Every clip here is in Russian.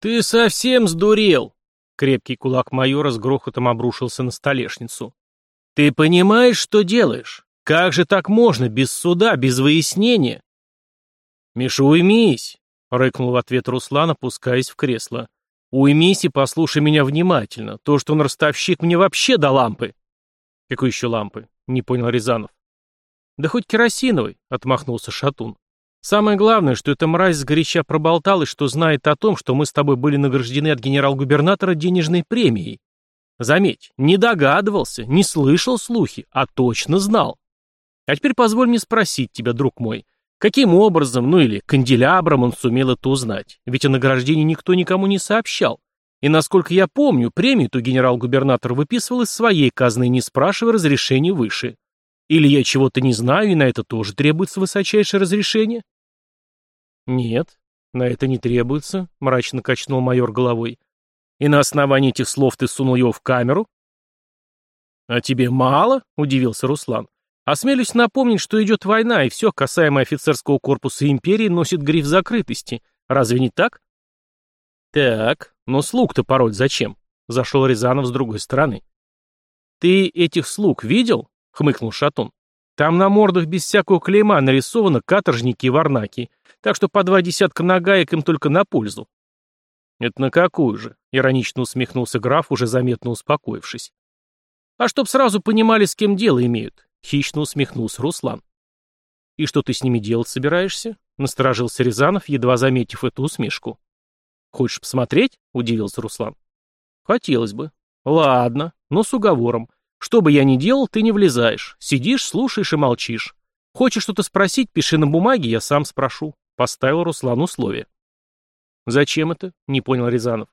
«Ты совсем сдурел!» Крепкий кулак майора с грохотом обрушился на столешницу. «Ты понимаешь, что делаешь? Как же так можно, без суда, без выяснения?» «Миша, уймись!» — рыкнул в ответ Руслан, опускаясь в кресло. «Уймись и послушай меня внимательно. То, что он ростовщик, мне вообще до лампы!» «Какой еще лампы?» — не понял Рязанов. «Да хоть керосиновый!» — отмахнулся Шатун. Самое главное, что эта мразь сгоряча проболталась, что знает о том, что мы с тобой были награждены от генерал-губернатора денежной премией. Заметь, не догадывался, не слышал слухи, а точно знал. А теперь позволь мне спросить тебя, друг мой, каким образом, ну или канделябром он сумел это узнать? Ведь о награждении никто никому не сообщал. И, насколько я помню, премию-то генерал-губернатор выписывал из своей казны, не спрашивая разрешения выше. Или я чего-то не знаю, и на это тоже требуется высочайшее разрешение? Нет, на это не требуется, мрачно качнул майор головой. И на основании этих слов ты сунул его в камеру? А тебе мало? удивился Руслан. Осмелюсь напомнить, что идет война, и все, касаемое офицерского корпуса империи, носит гриф закрытости. Разве не так? Так, но слуг-то пороть зачем? Зашел Рязанов с другой стороны. Ты этих слуг видел? — хмыкнул Шатун. «Там на мордах без всякого клейма нарисованы каторжники и варнаки, так что по два десятка нагаек им только на пользу». «Это на какую же?» — иронично усмехнулся граф, уже заметно успокоившись. «А чтоб сразу понимали, с кем дело имеют», — хищно усмехнулся Руслан. «И что ты с ними делать собираешься?» — насторожился Рязанов, едва заметив эту усмешку. «Хочешь посмотреть?» — удивился Руслан. «Хотелось бы». «Ладно, но с уговором. Что бы я ни делал, ты не влезаешь. Сидишь, слушаешь и молчишь. Хочешь что-то спросить, пиши на бумаге, я сам спрошу. Поставил Руслан условие. Зачем это? Не понял Рязанов.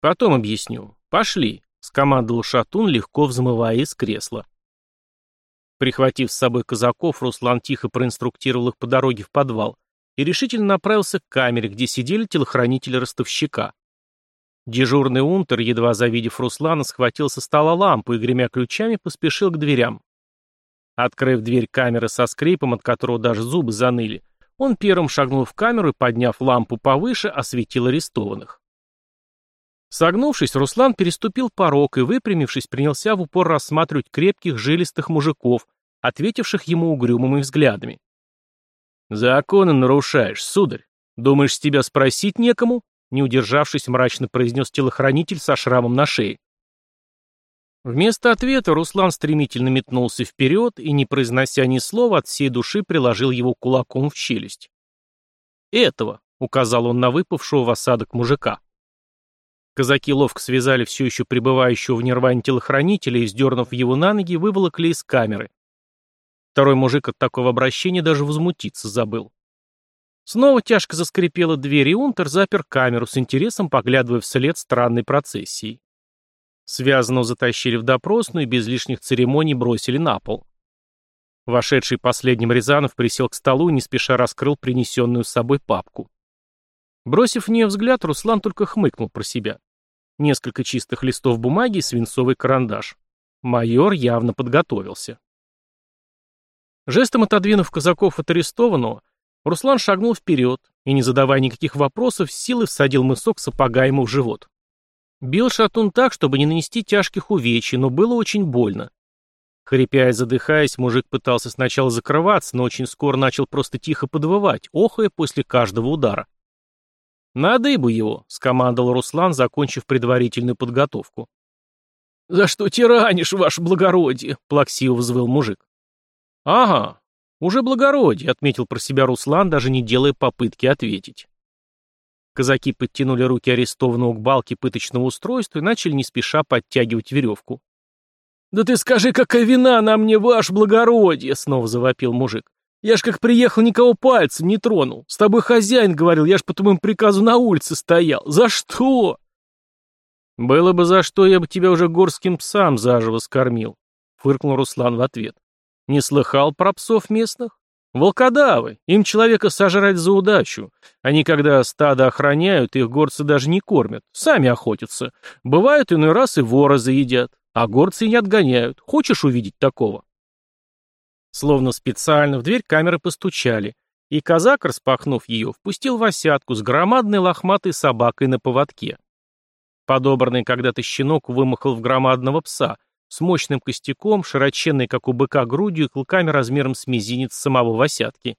Потом объясню. Пошли, скомандовал Шатун, легко взмывая из кресла. Прихватив с собой казаков, Руслан тихо проинструктировал их по дороге в подвал и решительно направился к камере, где сидели телохранители ростовщика. Дежурный унтер, едва завидев Руслана, схватил со стола лампу и, гремя ключами, поспешил к дверям. Открыв дверь камеры со скрипом, от которого даже зубы заныли, он первым шагнул в камеру и, подняв лампу повыше, осветил арестованных. Согнувшись, Руслан переступил порог и, выпрямившись, принялся в упор рассматривать крепких, жилистых мужиков, ответивших ему угрюмыми взглядами. «Законы нарушаешь, сударь. Думаешь, с тебя спросить некому?» Не удержавшись, мрачно произнес телохранитель со шрамом на шее. Вместо ответа Руслан стремительно метнулся вперед и, не произнося ни слова, от всей души приложил его кулаком в челюсть. «Этого», — указал он на выпавшего в осадок мужика. Казаки ловко связали все еще пребывающего в нирване телохранителя и, сдернув его на ноги, выволокли из камеры. Второй мужик от такого обращения даже возмутиться забыл. Снова тяжко заскрипела дверь, и Унтер запер камеру с интересом, поглядывая вслед странной процессии. Связанного затащили в допросную и без лишних церемоний бросили на пол. Вошедший последним Рязанов присел к столу и не спеша раскрыл принесенную с собой папку. Бросив в нее взгляд, Руслан только хмыкнул про себя. Несколько чистых листов бумаги и свинцовый карандаш. Майор явно подготовился. Жестом отодвинув казаков от арестованного, Руслан шагнул вперед и, не задавая никаких вопросов, силой всадил мысок сапога ему в живот. Бил шатун так, чтобы не нанести тяжких увечий, но было очень больно. Хрипя и задыхаясь, мужик пытался сначала закрываться, но очень скоро начал просто тихо подвывать, охая после каждого удара. «Надо бы его», — скомандовал Руслан, закончив предварительную подготовку. «За что тиранишь, ваше благородие?» — плаксиво взвыл мужик. «Ага, «Уже благородие», — отметил про себя Руслан, даже не делая попытки ответить. Казаки подтянули руки арестованного к балке пыточного устройства и начали не спеша подтягивать веревку. «Да ты скажи, какая вина на мне, ваш благородие!» — снова завопил мужик. «Я ж как приехал, никого пальцем не тронул. С тобой хозяин говорил, я ж по твоему приказу на улице стоял. За что?» «Было бы за что, я бы тебя уже горским псам заживо скормил», — фыркнул Руслан в ответ. Не слыхал про псов местных? Волкодавы. Им человека сожрать за удачу. Они, когда стадо охраняют, их горцы даже не кормят. Сами охотятся. Бывают иной раз и вора заедят. А горцы и не отгоняют. Хочешь увидеть такого? Словно специально в дверь камеры постучали. И казак, распахнув ее, впустил восятку с громадной лохматой собакой на поводке. Подобранный когда-то щенок вымахал в громадного пса — с мощным костяком, широченной, как у быка, грудью и клыками размером с мизинец самого восятки.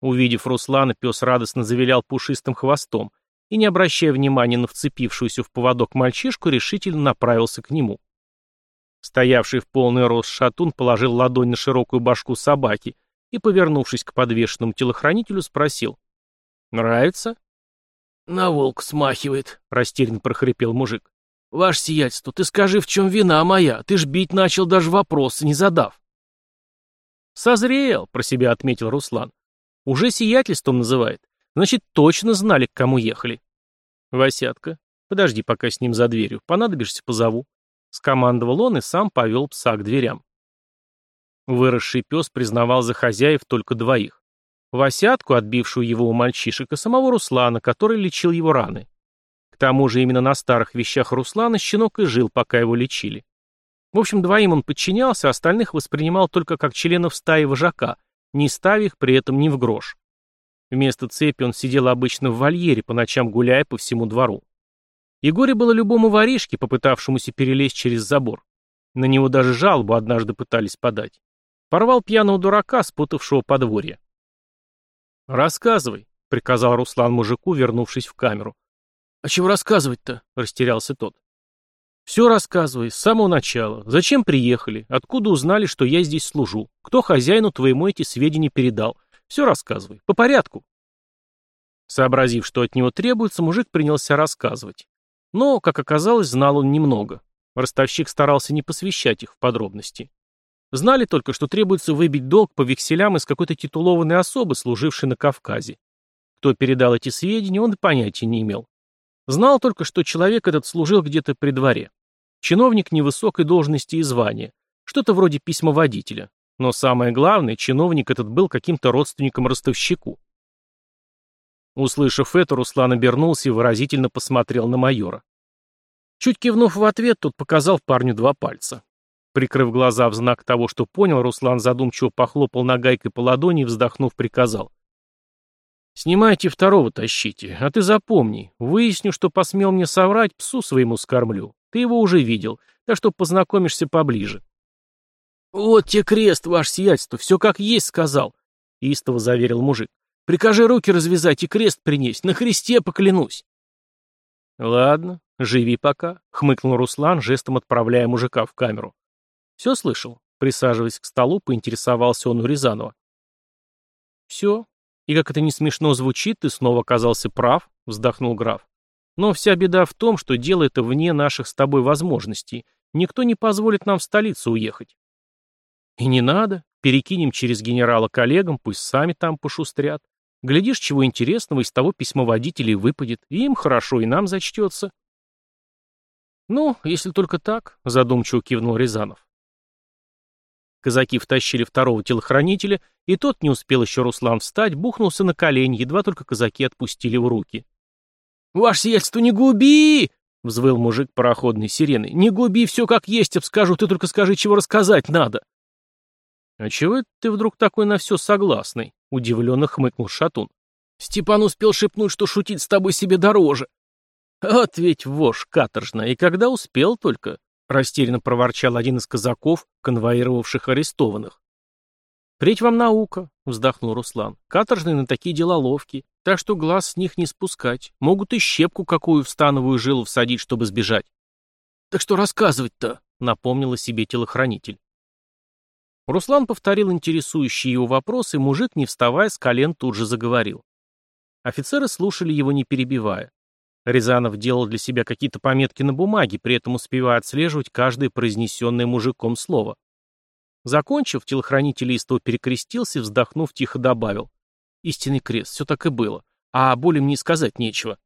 Увидев Руслана, пес радостно завилял пушистым хвостом и, не обращая внимания на вцепившуюся в поводок мальчишку, решительно направился к нему. Стоявший в полный рост шатун положил ладонь на широкую башку собаки и, повернувшись к подвешенному телохранителю, спросил. «Нравится?» «На волк смахивает», — растерянно прохрипел мужик. «Ваше сиятельство, ты скажи, в чем вина моя? Ты ж бить начал даже вопросы, не задав». «Созрел», — про себя отметил Руслан. «Уже сиятельством называет. Значит, точно знали, к кому ехали». «Васятка, подожди пока с ним за дверью. Понадобишься, позову». Скомандовал он и сам повел пса к дверям. Выросший пес признавал за хозяев только двоих. Васятку, отбившую его у мальчишек, и самого Руслана, который лечил его раны тому же именно на старых вещах Руслана щенок и жил, пока его лечили. В общем, двоим он подчинялся, а остальных воспринимал только как членов стаи вожака, не ставя их при этом ни в грош. Вместо цепи он сидел обычно в вольере, по ночам гуляя по всему двору. И горе было любому воришке, попытавшемуся перелезть через забор. На него даже жалобу однажды пытались подать. Порвал пьяного дурака, спутавшего подворье. «Рассказывай», — приказал Руслан мужику, вернувшись в камеру. «А чего рассказывать-то?» — растерялся тот. «Все рассказывай, с самого начала. Зачем приехали? Откуда узнали, что я здесь служу? Кто хозяину твоему эти сведения передал? Все рассказывай, по порядку». Сообразив, что от него требуется, мужик принялся рассказывать. Но, как оказалось, знал он немного. Ростовщик старался не посвящать их в подробности. Знали только, что требуется выбить долг по векселям из какой-то титулованной особы, служившей на Кавказе. Кто передал эти сведения, он понятия не имел. Знал только, что человек этот служил где-то при дворе. Чиновник невысокой должности и звания, что-то вроде письмоводителя. Но самое главное, чиновник этот был каким-то родственником ростовщику. Услышав это, Руслан обернулся и выразительно посмотрел на майора. Чуть кивнув в ответ, тот показал парню два пальца. Прикрыв глаза в знак того, что понял, Руслан задумчиво похлопал нагайкой по ладони и, вздохнув, приказал. Снимайте второго тащите, а ты запомни, выясню, что посмел мне соврать, псу своему скормлю. Ты его уже видел, так что познакомишься поближе. Вот те крест, ваше сиятельство, все как есть сказал, — истово заверил мужик. Прикажи руки развязать и крест принесть, на Христе поклянусь. Ладно, живи пока, — хмыкнул Руслан, жестом отправляя мужика в камеру. Все слышал? Присаживаясь к столу, поинтересовался он у Рязанова. Все, и как это не смешно звучит, ты снова оказался прав, вздохнул граф. Но вся беда в том, что дело это вне наших с тобой возможностей. Никто не позволит нам в столицу уехать. И не надо. Перекинем через генерала коллегам, пусть сами там пошустрят. Глядишь, чего интересного из того письмоводителей выпадет. И им хорошо, и нам зачтется. Ну, если только так, задумчиво кивнул Рязанов. Казаки втащили второго телохранителя, и тот не успел еще Руслан встать, бухнулся на колени, едва только казаки отпустили в руки. «Ваше сельство, не губи!» — взвыл мужик пароходной сирены. «Не губи, все как есть, обскажу, ты только скажи, чего рассказать надо!» «А чего это ты вдруг такой на все согласный?» — удивленно хмыкнул Шатун. «Степан успел шепнуть, что шутить с тобой себе дороже». «От ведь вошь каторжная, и когда успел только?» — растерянно проворчал один из казаков, конвоировавших арестованных. «Преть вам наука», — вздохнул Руслан. «Каторжные на такие дела ловки, так что глаз с них не спускать. Могут и щепку какую в становую жилу всадить, чтобы сбежать». «Так что рассказывать-то?» — напомнила себе телохранитель. Руслан повторил интересующие его вопросы, мужик, не вставая с колен, тут же заговорил. Офицеры слушали его, не перебивая. Рязанов делал для себя какие-то пометки на бумаге, при этом успевая отслеживать каждое произнесенное мужиком слово. Закончив, телохранитель истово перекрестился и, вздохнув, тихо добавил. «Истинный крест, все так и было. А более мне сказать нечего».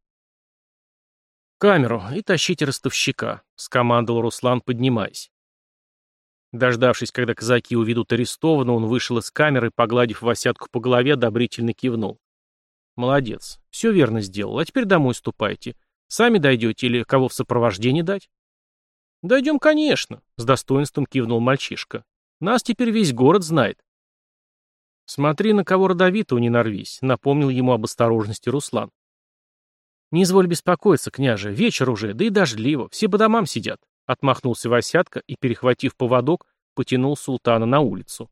«Камеру и тащите ростовщика», — скомандовал Руслан, поднимаясь. Дождавшись, когда казаки уведут арестованного, он вышел из камеры, погладив Васятку по голове, одобрительно кивнул. Молодец. Все верно сделал. А теперь домой ступайте. Сами дойдете или кого в сопровождение дать? Дойдем, конечно, с достоинством кивнул мальчишка. Нас теперь весь город знает. Смотри, на кого родовитого не нарвись, напомнил ему об осторожности Руслан. Не изволь беспокоиться, княже, вечер уже, да и дождливо, все по домам сидят. Отмахнулся Васятка и, перехватив поводок, потянул султана на улицу.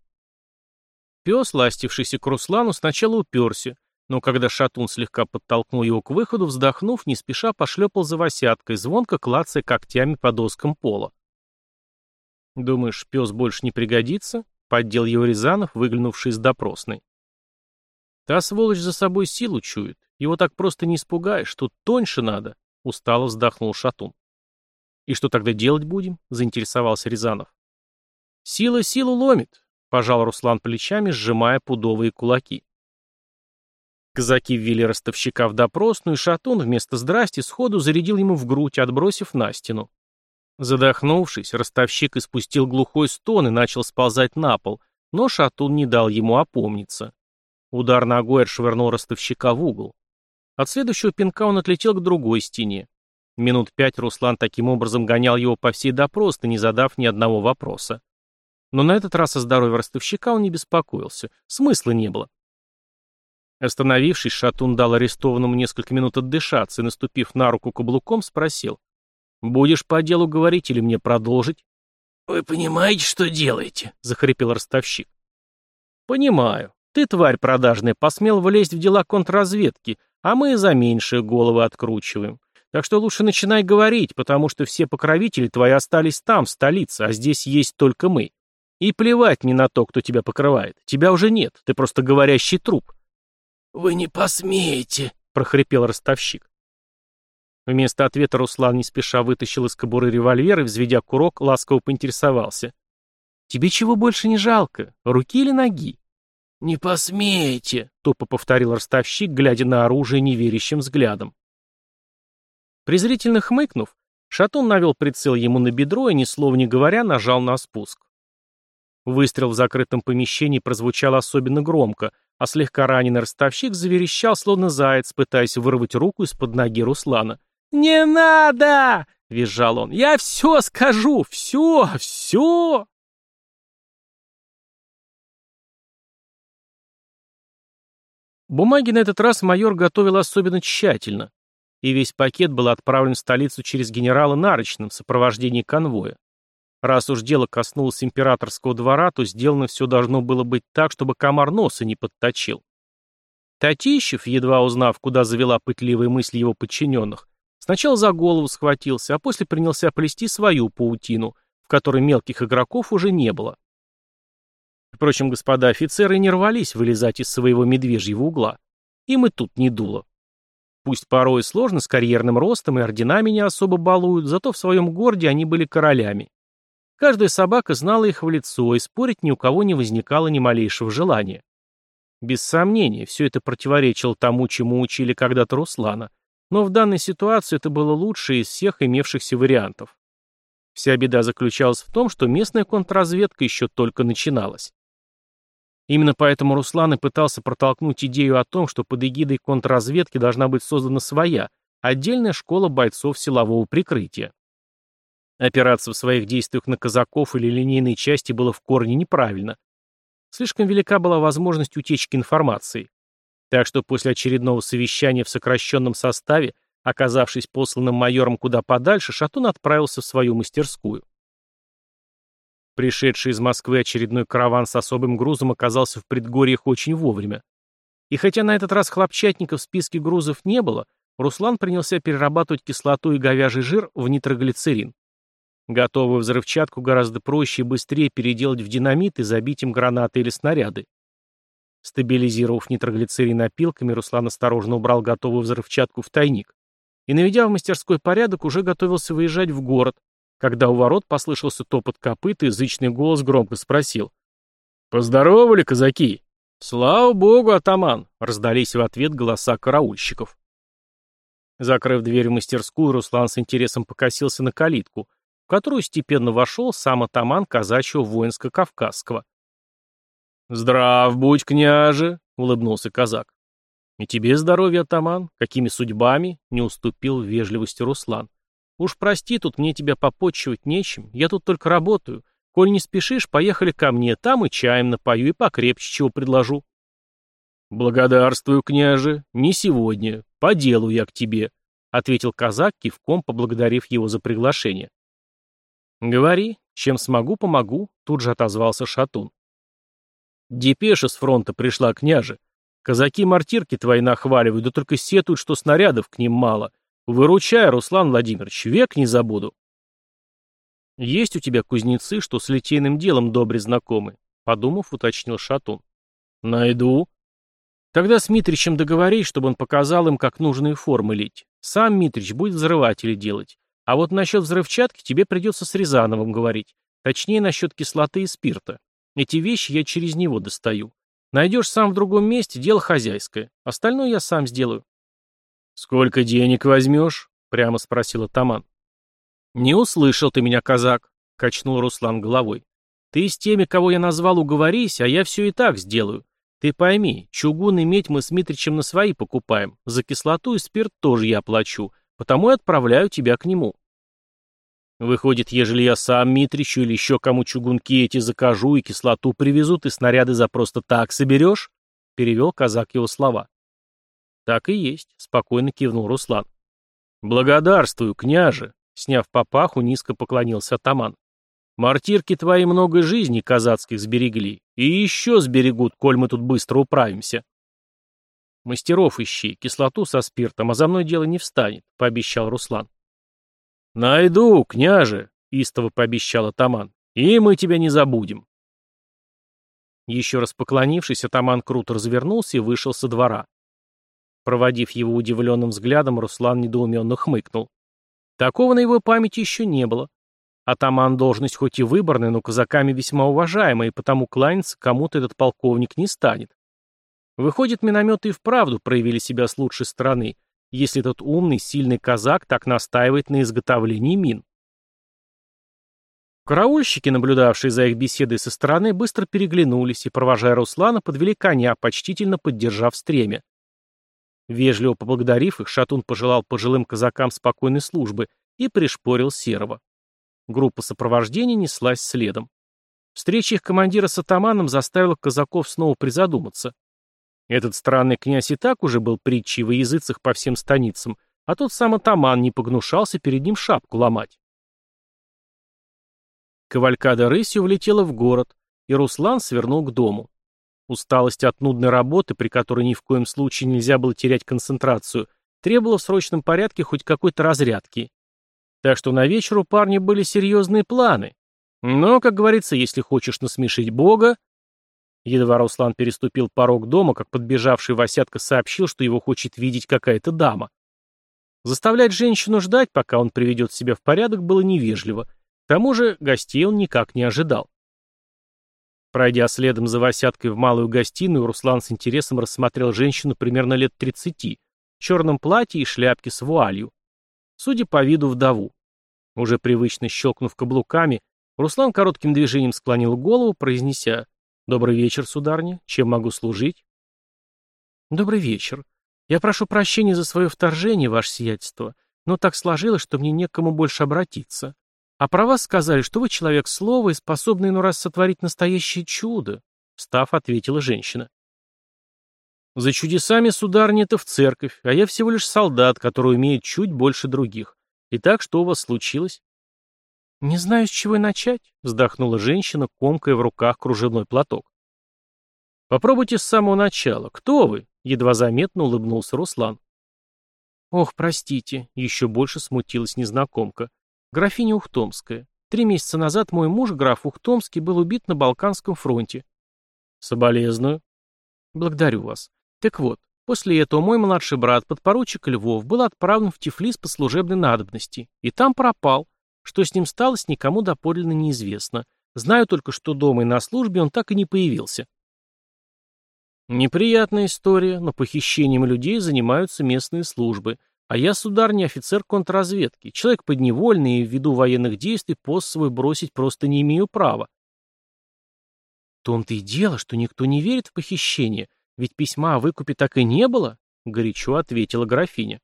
Пес, ластившийся к Руслану, сначала уперся, но когда шатун слегка подтолкнул его к выходу, вздохнув, не спеша пошлепал за восяткой, звонко клацая когтями по доскам пола. «Думаешь, пес больше не пригодится?» — поддел его Рязанов, выглянувший из допросной. «Та сволочь за собой силу чует. Его так просто не испугаешь. Тут тоньше надо», — устало вздохнул Шатун. «И что тогда делать будем?» — заинтересовался Рязанов. «Сила силу ломит», — пожал Руслан плечами, сжимая пудовые кулаки. Казаки ввели ростовщика в допросную, и Шатун вместо «здрасти» сходу зарядил ему в грудь, отбросив на стену. Задохнувшись, ростовщик испустил глухой стон и начал сползать на пол, но Шатун не дал ему опомниться. Удар ногой отшвырнул ростовщика в угол. От следующего пинка он отлетел к другой стене. Минут пять Руслан таким образом гонял его по всей допросной, не задав ни одного вопроса. Но на этот раз о здоровье ростовщика он не беспокоился, смысла не было. Остановившись, Шатун дал арестованному несколько минут отдышаться и, наступив на руку каблуком, спросил. «Будешь по делу говорить или мне продолжить?» «Вы понимаете, что делаете?» — захрипел ростовщик. «Понимаю. Ты, тварь продажная, посмел влезть в дела контрразведки, а мы за меньшие головы откручиваем. Так что лучше начинай говорить, потому что все покровители твои остались там, в столице, а здесь есть только мы. И плевать мне на то, кто тебя покрывает. Тебя уже нет, ты просто говорящий труп. Вы не посмеете!» — прохрипел ростовщик. Вместо ответа Руслан не спеша вытащил из кобуры револьвер взведя курок, ласково поинтересовался. «Тебе чего больше не жалко? Руки или ноги?» «Не посмеете!» — тупо повторил ростовщик, глядя на оружие неверящим взглядом. Презрительно хмыкнув, Шатун навел прицел ему на бедро и, ни слова не говоря, нажал на спуск. Выстрел в закрытом помещении прозвучал особенно громко, а слегка раненый ростовщик заверещал, словно заяц, пытаясь вырвать руку из-под ноги Руслана. «Не надо!» — визжал он. «Я все скажу! Все! Все!» Бумаги на этот раз майор готовил особенно тщательно, и весь пакет был отправлен в столицу через генерала Нарочным в сопровождении конвоя. Раз уж дело коснулось императорского двора, то сделано все должно было быть так, чтобы комар носа не подточил. Татищев, едва узнав, куда завела пытливые мысли его подчиненных, сначала за голову схватился, а после принялся плести свою паутину, в которой мелких игроков уже не было. Впрочем, господа офицеры не рвались вылезать из своего медвежьего угла. Им и тут не дуло. Пусть порой сложно с карьерным ростом и орденами не особо балуют, зато в своем городе они были королями. Каждая собака знала их в лицо, и спорить ни у кого не возникало ни малейшего желания. Без сомнения, все это противоречило тому, чему учили когда-то Руслана, но в данной ситуации это было лучшее из всех имевшихся вариантов. Вся беда заключалась в том, что местная контрразведка еще только начиналась. Именно поэтому Руслан и пытался протолкнуть идею о том, что под эгидой контрразведки должна быть создана своя, отдельная школа бойцов силового прикрытия. Опираться в своих действиях на казаков или линейные части было в корне неправильно. Слишком велика была возможность утечки информации. Так что после очередного совещания в сокращенном составе, оказавшись посланным майором куда подальше, Шатун отправился в свою мастерскую. Пришедший из Москвы очередной караван с особым грузом оказался в предгорьях очень вовремя. И хотя на этот раз хлопчатника в списке грузов не было, Руслан принялся перерабатывать кислоту и говяжий жир в нитроглицерин готовую взрывчатку гораздо проще и быстрее переделать в динамит и забить им гранаты или снаряды. Стабилизировав нитроглицерин опилками, Руслан осторожно убрал готовую взрывчатку в тайник и, наведя в мастерской порядок, уже готовился выезжать в город, когда у ворот послышался топот копыт и язычный голос громко спросил. «Поздоровали, казаки!» «Слава богу, атаман!» — раздались в ответ голоса караульщиков. Закрыв дверь в мастерскую, Руслан с интересом покосился на калитку, в которую степенно вошел сам атаман казачьего воинско-кавказского. «Здрав будь, княже!» — улыбнулся казак. «И тебе здоровья, атаман! Какими судьбами?» — не уступил в вежливости Руслан. «Уж прости, тут мне тебя попотчевать нечем, я тут только работаю. Коль не спешишь, поехали ко мне, там и чаем напою, и покрепче чего предложу». «Благодарствую, княже, не сегодня, по делу я к тебе», — ответил казак, кивком поблагодарив его за приглашение. «Говори, чем смогу, помогу», — тут же отозвался Шатун. «Депеша с фронта пришла, княже. казаки мортирки твои нахваливают, да только сетуют, что снарядов к ним мало. Выручай, Руслан Владимирович, век не забуду». «Есть у тебя кузнецы, что с литейным делом добре знакомы», — подумав, уточнил Шатун. «Найду». «Тогда с Митричем договорись, чтобы он показал им, как нужные формы лить. Сам Митрич будет взрыватели делать. А вот насчет взрывчатки тебе придется с Рязановым говорить. Точнее, насчет кислоты и спирта. Эти вещи я через него достаю. Найдешь сам в другом месте, дело хозяйское. Остальное я сам сделаю». «Сколько денег возьмешь?» — прямо спросил атаман. «Не услышал ты меня, казак», — качнул Руслан головой. «Ты с теми, кого я назвал, уговорись, а я все и так сделаю. Ты пойми, чугун и медь мы с Митричем на свои покупаем. За кислоту и спирт тоже я плачу. Потому и отправляю тебя к нему. Выходит, ежели я сам Митричу или еще кому чугунки эти закажу и кислоту привезут, и снаряды за просто так соберешь?» — перевел казак его слова. «Так и есть», — спокойно кивнул Руслан. «Благодарствую, княже», — сняв папаху, низко поклонился атаман. «Мартирки твои много жизней казацких сберегли, и еще сберегут, коль мы тут быстро управимся». «Мастеров ищи, кислоту со спиртом, а за мной дело не встанет», — пообещал Руслан. «Найду, княже», — истово пообещал атаман, — «и мы тебя не забудем». Еще раз поклонившись, атаман круто развернулся и вышел со двора. Проводив его удивленным взглядом, Руслан недоуменно хмыкнул. Такого на его памяти еще не было. Атаман должность хоть и выборная, но казаками весьма уважаемая, и потому кланяться кому-то этот полковник не станет. Выходит, минометы и вправду проявили себя с лучшей стороны, если этот умный, сильный казак так настаивает на изготовлении мин. Караульщики, наблюдавшие за их беседой со стороны, быстро переглянулись и, провожая Руслана, подвели коня, почтительно поддержав стремя. Вежливо поблагодарив их, Шатун пожелал пожилым казакам спокойной службы и пришпорил Серого. Группа сопровождения неслась следом. Встреча их командира с атаманом заставила казаков снова призадуматься. Этот странный князь и так уже был притчей во языцах по всем станицам, а тот сам атаман не погнушался перед ним шапку ломать. Кавалькада рысью влетела в город, и Руслан свернул к дому. Усталость от нудной работы, при которой ни в коем случае нельзя было терять концентрацию, требовала в срочном порядке хоть какой-то разрядки. Так что на вечер у парня были серьезные планы. Но, как говорится, если хочешь насмешить Бога, Едва Руслан переступил порог дома, как подбежавший Васятка сообщил, что его хочет видеть какая-то дама. Заставлять женщину ждать, пока он приведет себя в порядок, было невежливо. К тому же гостей он никак не ожидал. Пройдя следом за Васяткой в малую гостиную, Руслан с интересом рассмотрел женщину примерно лет 30, в черном платье и шляпке с вуалью. Судя по виду, вдову. Уже привычно щелкнув каблуками, Руслан коротким движением склонил голову, произнеся Добрый вечер, сударыня. Чем могу служить? Добрый вечер. Я прошу прощения за свое вторжение, ваше сиятельство, но так сложилось, что мне некому больше обратиться. А про вас сказали, что вы человек слова и способный ну раз сотворить настоящее чудо, Став ответила женщина. За чудесами, сударыня, это в церковь, а я всего лишь солдат, который умеет чуть больше других. Итак, что у вас случилось? «Не знаю, с чего начать», — вздохнула женщина, комкая в руках кружевной платок. «Попробуйте с самого начала. Кто вы?» — едва заметно улыбнулся Руслан. «Ох, простите», — еще больше смутилась незнакомка. «Графиня Ухтомская. Три месяца назад мой муж, граф Ухтомский, был убит на Балканском фронте». «Соболезную». «Благодарю вас. Так вот, после этого мой младший брат, подпоручик Львов, был отправлен в Тифлис по служебной надобности, и там пропал». Что с ним сталось, никому доподлинно неизвестно. Знаю только, что дома и на службе он так и не появился. Неприятная история, но похищением людей занимаются местные службы. А я, сударь, офицер контрразведки. Человек подневольный и ввиду военных действий пост свой бросить просто не имею права. В том-то и дело, что никто не верит в похищение, ведь письма о выкупе так и не было, — горячо ответила графиня.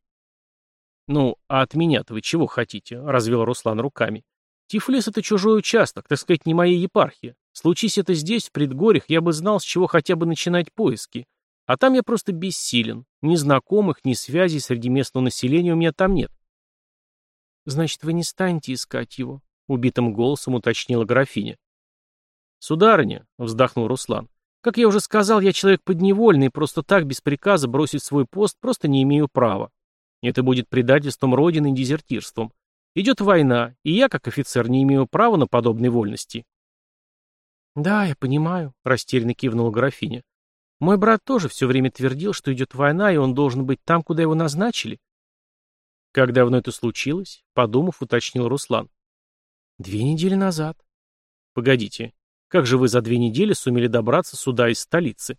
«Ну, а от меня-то вы чего хотите?» — развел Руслан руками. «Тифлис — это чужой участок, так сказать, не моя епархия. Случись это здесь, в предгорьях, я бы знал, с чего хотя бы начинать поиски. А там я просто бессилен. Ни знакомых, ни связей среди местного населения у меня там нет». «Значит, вы не станете искать его?» — убитым голосом уточнила графиня. «Сударыня», — вздохнул Руслан, — «как я уже сказал, я человек подневольный, просто так, без приказа, бросить свой пост просто не имею права. Это будет предательством Родины и дезертирством. Идет война, и я, как офицер, не имею права на подобные вольности». «Да, я понимаю», — растерянно кивнула графиня. «Мой брат тоже все время твердил, что идет война, и он должен быть там, куда его назначили». «Как давно это случилось?» — подумав, уточнил Руслан. «Две недели назад». «Погодите, как же вы за две недели сумели добраться сюда из столицы?»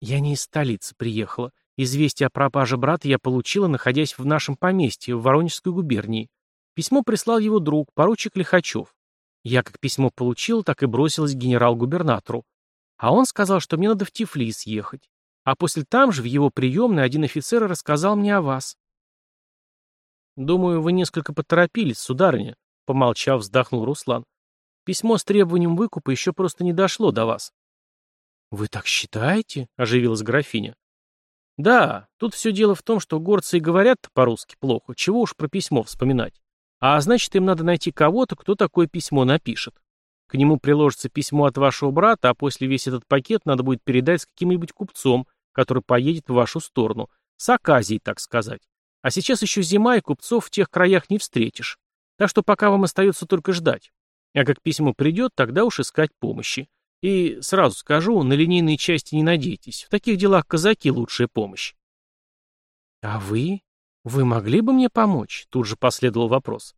«Я не из столицы приехала. Известие о пропаже брата я получила, находясь в нашем поместье, в Воронежской губернии. Письмо прислал его друг, поручик Лихачев. Я как письмо получил, так и бросилась к генерал-губернатору. А он сказал, что мне надо в Тифлис ехать. А после там же в его приемной один офицер рассказал мне о вас. «Думаю, вы несколько поторопились, сударыня», — помолчав, вздохнул Руслан. «Письмо с требованием выкупа еще просто не дошло до вас». «Вы так считаете?» — оживилась графиня. Да, тут все дело в том, что горцы и говорят по-русски плохо, чего уж про письмо вспоминать. А значит, им надо найти кого-то, кто такое письмо напишет. К нему приложится письмо от вашего брата, а после весь этот пакет надо будет передать с каким-нибудь купцом, который поедет в вашу сторону. С оказией, так сказать. А сейчас еще зима, и купцов в тех краях не встретишь. Так что пока вам остается только ждать. А как письмо придет, тогда уж искать помощи. И сразу скажу, на линейные части не надейтесь. В таких делах казаки лучшая помощь. А вы? Вы могли бы мне помочь? Тут же последовал вопрос.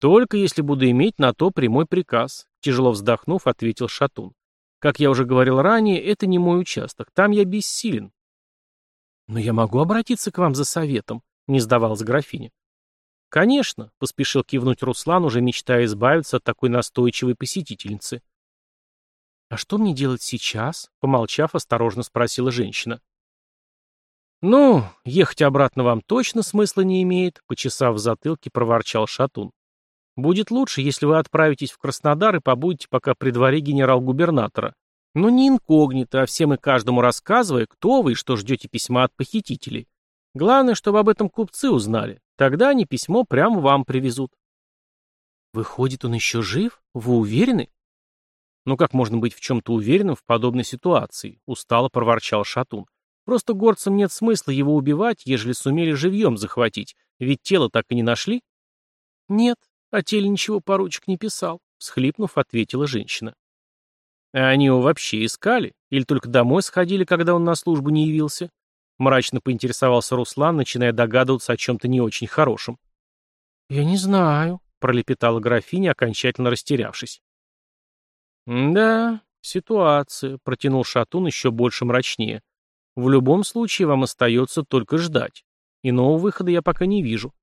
Только если буду иметь на то прямой приказ, тяжело вздохнув, ответил Шатун. Как я уже говорил ранее, это не мой участок, там я бессилен. Но я могу обратиться к вам за советом, не сдавалась графиня. Конечно, поспешил кивнуть Руслан, уже мечтая избавиться от такой настойчивой посетительницы. — «А что мне делать сейчас?» — помолчав, осторожно спросила женщина. «Ну, ехать обратно вам точно смысла не имеет», — почесав в затылке, проворчал Шатун. «Будет лучше, если вы отправитесь в Краснодар и побудете пока при дворе генерал-губернатора. Но не инкогнито, а всем и каждому рассказывая, кто вы и что ждете письма от похитителей. Главное, чтобы об этом купцы узнали. Тогда они письмо прямо вам привезут». «Выходит, он еще жив? Вы уверены?» Ну как можно быть в чем-то уверенным в подобной ситуации?» — устало проворчал Шатун. «Просто горцам нет смысла его убивать, ежели сумели живьем захватить, ведь тело так и не нашли». «Нет, о теле ничего поручик не писал», — всхлипнув, ответила женщина. «А они его вообще искали? Или только домой сходили, когда он на службу не явился?» Мрачно поинтересовался Руслан, начиная догадываться о чем-то не очень хорошем. «Я не знаю», — пролепетала графиня, окончательно растерявшись. «Да, ситуация», — протянул Шатун еще больше мрачнее. «В любом случае вам остается только ждать. Иного выхода я пока не вижу».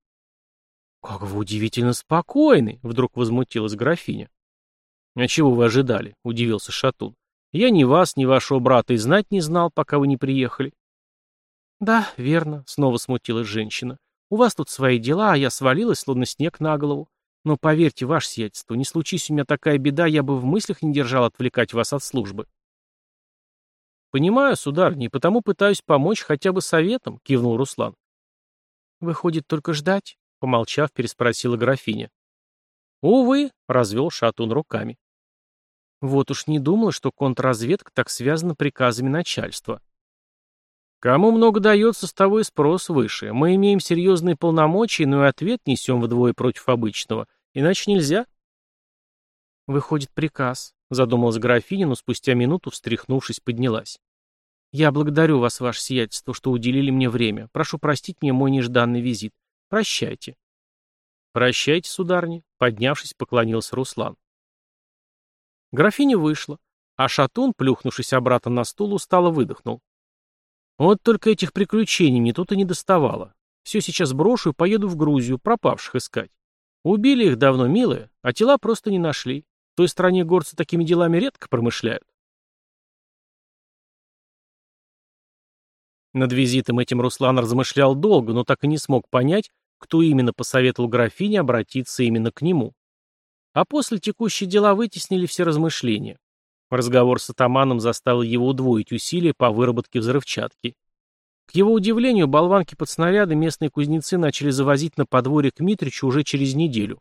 «Как вы удивительно спокойны!» — вдруг возмутилась графиня. «А чего вы ожидали?» — удивился Шатун. «Я ни вас, ни вашего брата и знать не знал, пока вы не приехали». «Да, верно», — снова смутилась женщина. «У вас тут свои дела, а я свалилась, словно снег на голову. Но поверьте, ваше сиятельство, не случись у меня такая беда, я бы в мыслях не держал отвлекать вас от службы. «Понимаю, сударыня, и потому пытаюсь помочь хотя бы советом», — кивнул Руслан. «Выходит, только ждать?» — помолчав, переспросила графиня. «Увы», — развел шатун руками. Вот уж не думала, что контрразведка так связана приказами начальства. Кому много дается, с того и спрос выше. Мы имеем серьезные полномочия, но и ответ несем вдвое против обычного. Иначе нельзя. Выходит приказ, задумалась графиня, но спустя минуту, встряхнувшись, поднялась. Я благодарю вас, ваше сиятельство, что уделили мне время. Прошу простить мне мой нежданный визит. Прощайте. Прощайте, сударни, поднявшись, поклонился Руслан. Графиня вышла, а Шатун, плюхнувшись обратно на стул, устало выдохнул. Вот только этих приключений мне тут и не доставало. Все сейчас брошу и поеду в Грузию, пропавших искать. Убили их давно, милые, а тела просто не нашли. В той стране горцы такими делами редко промышляют. Над визитом этим Руслан размышлял долго, но так и не смог понять, кто именно посоветовал графине обратиться именно к нему. А после текущие дела вытеснили все размышления. Разговор с атаманом заставил его удвоить усилия по выработке взрывчатки. К его удивлению, болванки под снаряды местные кузнецы начали завозить на подворье к Митричу уже через неделю.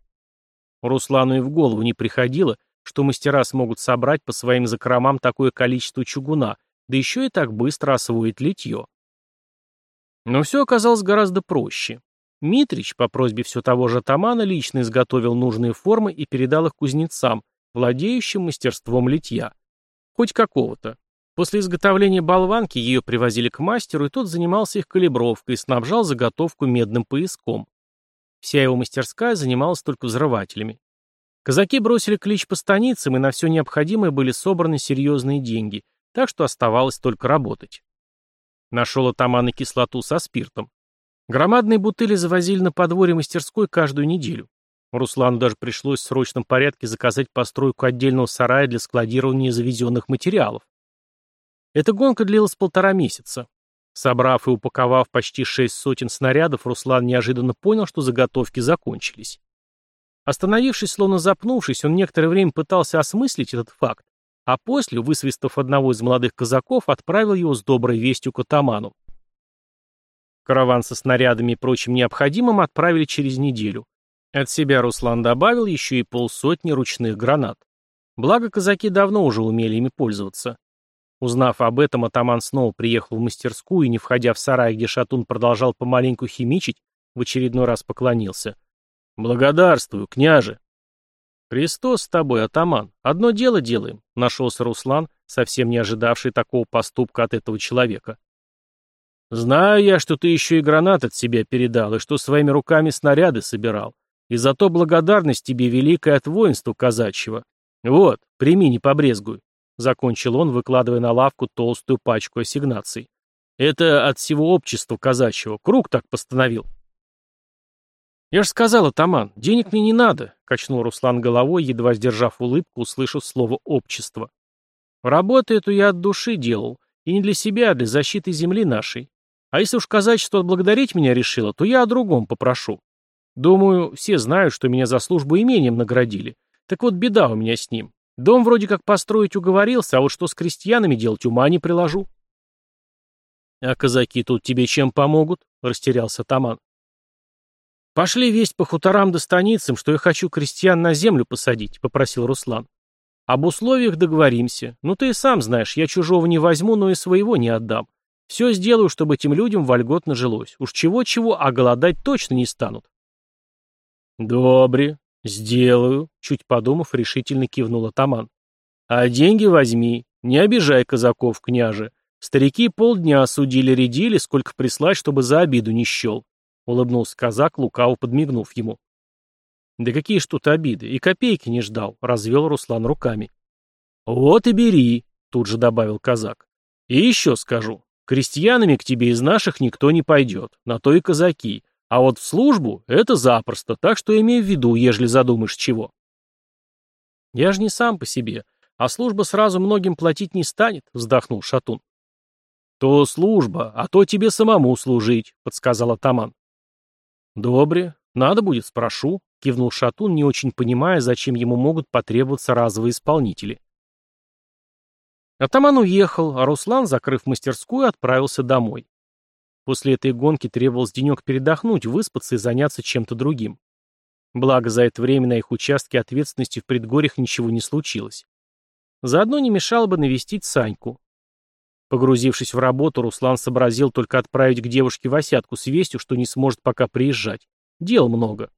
Руслану и в голову не приходило, что мастера смогут собрать по своим закромам такое количество чугуна, да еще и так быстро освоить литье. Но все оказалось гораздо проще. Митрич по просьбе все того же атамана лично изготовил нужные формы и передал их кузнецам, владеющим мастерством литья. Хоть какого-то. После изготовления болванки ее привозили к мастеру, и тот занимался их калибровкой и снабжал заготовку медным пояском. Вся его мастерская занималась только взрывателями. Казаки бросили клич по станицам, и на все необходимое были собраны серьезные деньги, так что оставалось только работать. Нашел атаман и кислоту со спиртом. Громадные бутыли завозили на подворье мастерской каждую неделю. Руслану даже пришлось в срочном порядке заказать постройку отдельного сарая для складирования завезенных материалов. Эта гонка длилась полтора месяца. Собрав и упаковав почти шесть сотен снарядов, Руслан неожиданно понял, что заготовки закончились. Остановившись, словно запнувшись, он некоторое время пытался осмыслить этот факт, а после, высвистав одного из молодых казаков, отправил его с доброй вестью к атаману. Караван со снарядами и прочим необходимым отправили через неделю. От себя Руслан добавил еще и полсотни ручных гранат. Благо, казаки давно уже умели ими пользоваться. Узнав об этом, атаман снова приехал в мастерскую и, не входя в сарай, где Шатун продолжал помаленьку химичить, в очередной раз поклонился. «Благодарствую, княже!» «Христос с тобой, атаман! Одно дело делаем!» — нашелся Руслан, совсем не ожидавший такого поступка от этого человека. «Знаю я, что ты еще и гранат от себя передал, и что своими руками снаряды собирал. И зато благодарность тебе великая от воинства казачьего. Вот, прими, не побрезгуй закончил он, выкладывая на лавку толстую пачку ассигнаций. Это от всего общества казачьего. Круг так постановил. «Я же сказал, атаман, денег мне не надо», — качнул Руслан головой, едва сдержав улыбку, услышав слово «общество». «Работу эту я от души делал, и не для себя, а для защиты земли нашей. А если уж казачество отблагодарить меня решило, то я о другом попрошу. Думаю, все знают, что меня за службу имением наградили. Так вот, беда у меня с ним. Дом вроде как построить уговорился, а вот что с крестьянами делать, ума не приложу. «А казаки тут тебе чем помогут?» — растерялся атаман. «Пошли весть по хуторам да станицам, что я хочу крестьян на землю посадить», — попросил Руслан. «Об условиях договоримся. Ну ты и сам знаешь, я чужого не возьму, но и своего не отдам. Все сделаю, чтобы этим людям вольготно жилось. Уж чего-чего, а голодать точно не станут». «Добре», «Сделаю», — чуть подумав, решительно кивнул Таман. «А деньги возьми, не обижай казаков, княже. Старики полдня осудили-редили, сколько прислать, чтобы за обиду не щел», — улыбнулся казак, лукаво подмигнув ему. «Да какие ж тут обиды, и копейки не ждал», — развел Руслан руками. «Вот и бери», — тут же добавил казак. «И еще скажу, крестьянами к тебе из наших никто не пойдет, на то и казаки». А вот в службу — это запросто, так что имей в виду, ежели задумаешь чего. Я же не сам по себе, а служба сразу многим платить не станет, вздохнул Шатун. То служба, а то тебе самому служить, подсказал атаман. Добре, надо будет, спрошу, кивнул Шатун, не очень понимая, зачем ему могут потребоваться разовые исполнители. Атаман уехал, а Руслан, закрыв мастерскую, отправился домой. После этой гонки требовалось денек передохнуть, выспаться и заняться чем-то другим. Благо, за это время на их участке ответственности в предгорьях ничего не случилось. Заодно не мешало бы навестить Саньку. Погрузившись в работу, Руслан сообразил только отправить к девушке Васятку с вестью, что не сможет пока приезжать. Дел много.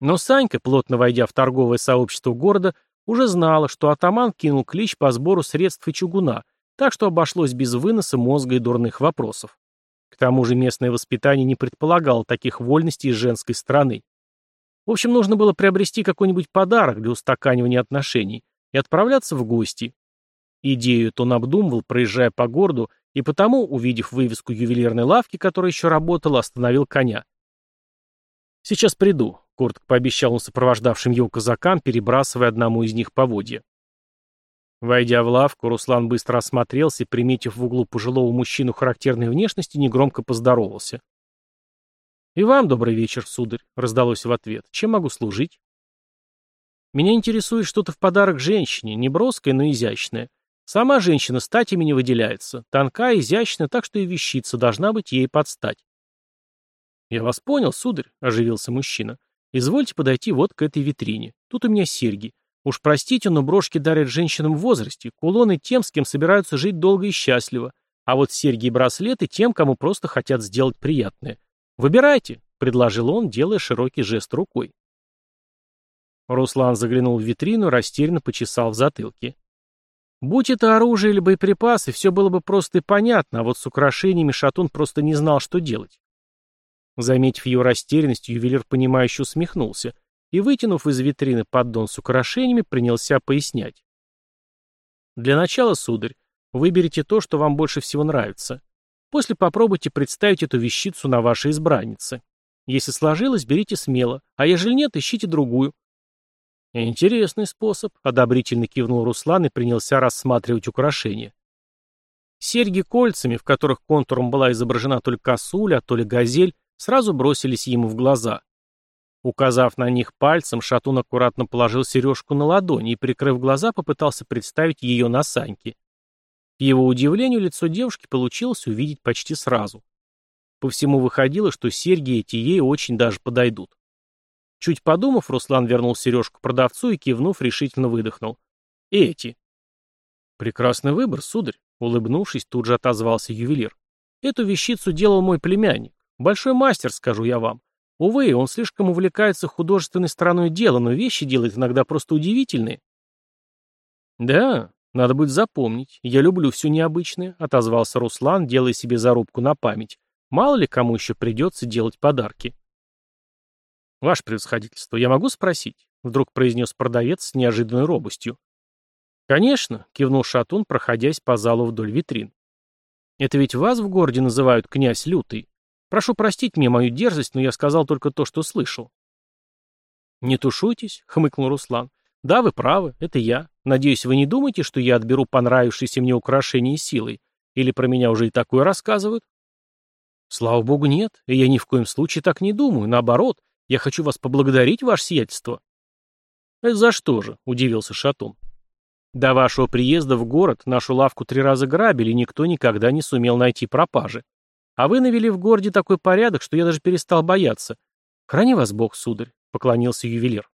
Но Санька, плотно войдя в торговое сообщество города, уже знала, что атаман кинул клич по сбору средств и чугуна, так что обошлось без выноса мозга и дурных вопросов. К тому же местное воспитание не предполагало таких вольностей женской стороны. В общем, нужно было приобрести какой-нибудь подарок для устаканивания отношений и отправляться в гости. Идею эту он обдумывал, проезжая по городу, и потому, увидев вывеску ювелирной лавки, которая еще работала, остановил коня. «Сейчас приду», — коротко пообещал он сопровождавшим его казакам, перебрасывая одному из них поводья. Войдя в лавку, Руслан быстро осмотрелся и, приметив в углу пожилого мужчину характерной внешности, негромко поздоровался. «И вам добрый вечер, сударь», — раздалось в ответ. «Чем могу служить?» «Меня интересует что-то в подарок женщине, не броское, но изящное. Сама женщина статями не выделяется, тонкая, изящная, так что и вещица должна быть ей под стать». «Я вас понял, сударь», — оживился мужчина. «Извольте подойти вот к этой витрине. Тут у меня серьги. Уж простите, но брошки дарят женщинам в возрасте, кулоны тем, с кем собираются жить долго и счастливо, а вот серьги и браслеты тем, кому просто хотят сделать приятное. Выбирайте, предложил он, делая широкий жест рукой. Руслан заглянул в витрину, растерянно почесал в затылке. Будь это оружие или боеприпасы, все было бы просто и понятно, а вот с украшениями Шатун просто не знал, что делать. Заметив ее растерянность, ювелир, понимающе усмехнулся и, вытянув из витрины поддон с украшениями, принялся пояснять. Для начала, сударь, выберите то, что вам больше всего нравится. После попробуйте представить эту вещицу на вашей избраннице. Если сложилось, берите смело, а ежели нет, ищите другую. Интересный способ, одобрительно кивнул Руслан и принялся рассматривать украшения. Серьги кольцами, в которых контуром была изображена только косуля, а то ли газель, сразу бросились ему в глаза. Указав на них пальцем, Шатун аккуратно положил сережку на ладонь и, прикрыв глаза, попытался представить ее на Саньке. К его удивлению, лицо девушки получилось увидеть почти сразу. По всему выходило, что серьги эти ей очень даже подойдут. Чуть подумав, Руслан вернул сережку продавцу и, кивнув, решительно выдохнул. «Эти». «Прекрасный выбор, сударь», — улыбнувшись, тут же отозвался ювелир. «Эту вещицу делал мой племянник. Большой мастер, скажу я вам. Увы, он слишком увлекается художественной стороной дела, но вещи делает иногда просто удивительные. Да, надо будет запомнить. Я люблю все необычное, отозвался Руслан, делая себе зарубку на память. Мало ли кому еще придется делать подарки. Ваше превосходительство, я могу спросить? Вдруг произнес продавец с неожиданной робостью. Конечно, кивнул Шатун, проходясь по залу вдоль витрин. Это ведь вас в городе называют князь Лютый. Прошу простить мне мою дерзость, но я сказал только то, что слышал. «Не тушуйтесь», — хмыкнул Руслан. «Да, вы правы, это я. Надеюсь, вы не думаете, что я отберу понравившиеся мне украшения силой? Или про меня уже и такое рассказывают?» «Слава богу, нет. И я ни в коем случае так не думаю. Наоборот, я хочу вас поблагодарить, ваше сиятельство». «Это за что же?» — удивился Шатун. «До вашего приезда в город нашу лавку три раза грабили, и никто никогда не сумел найти пропажи. А вы навели в городе такой порядок, что я даже перестал бояться. Храни вас Бог, сударь, — поклонился ювелир.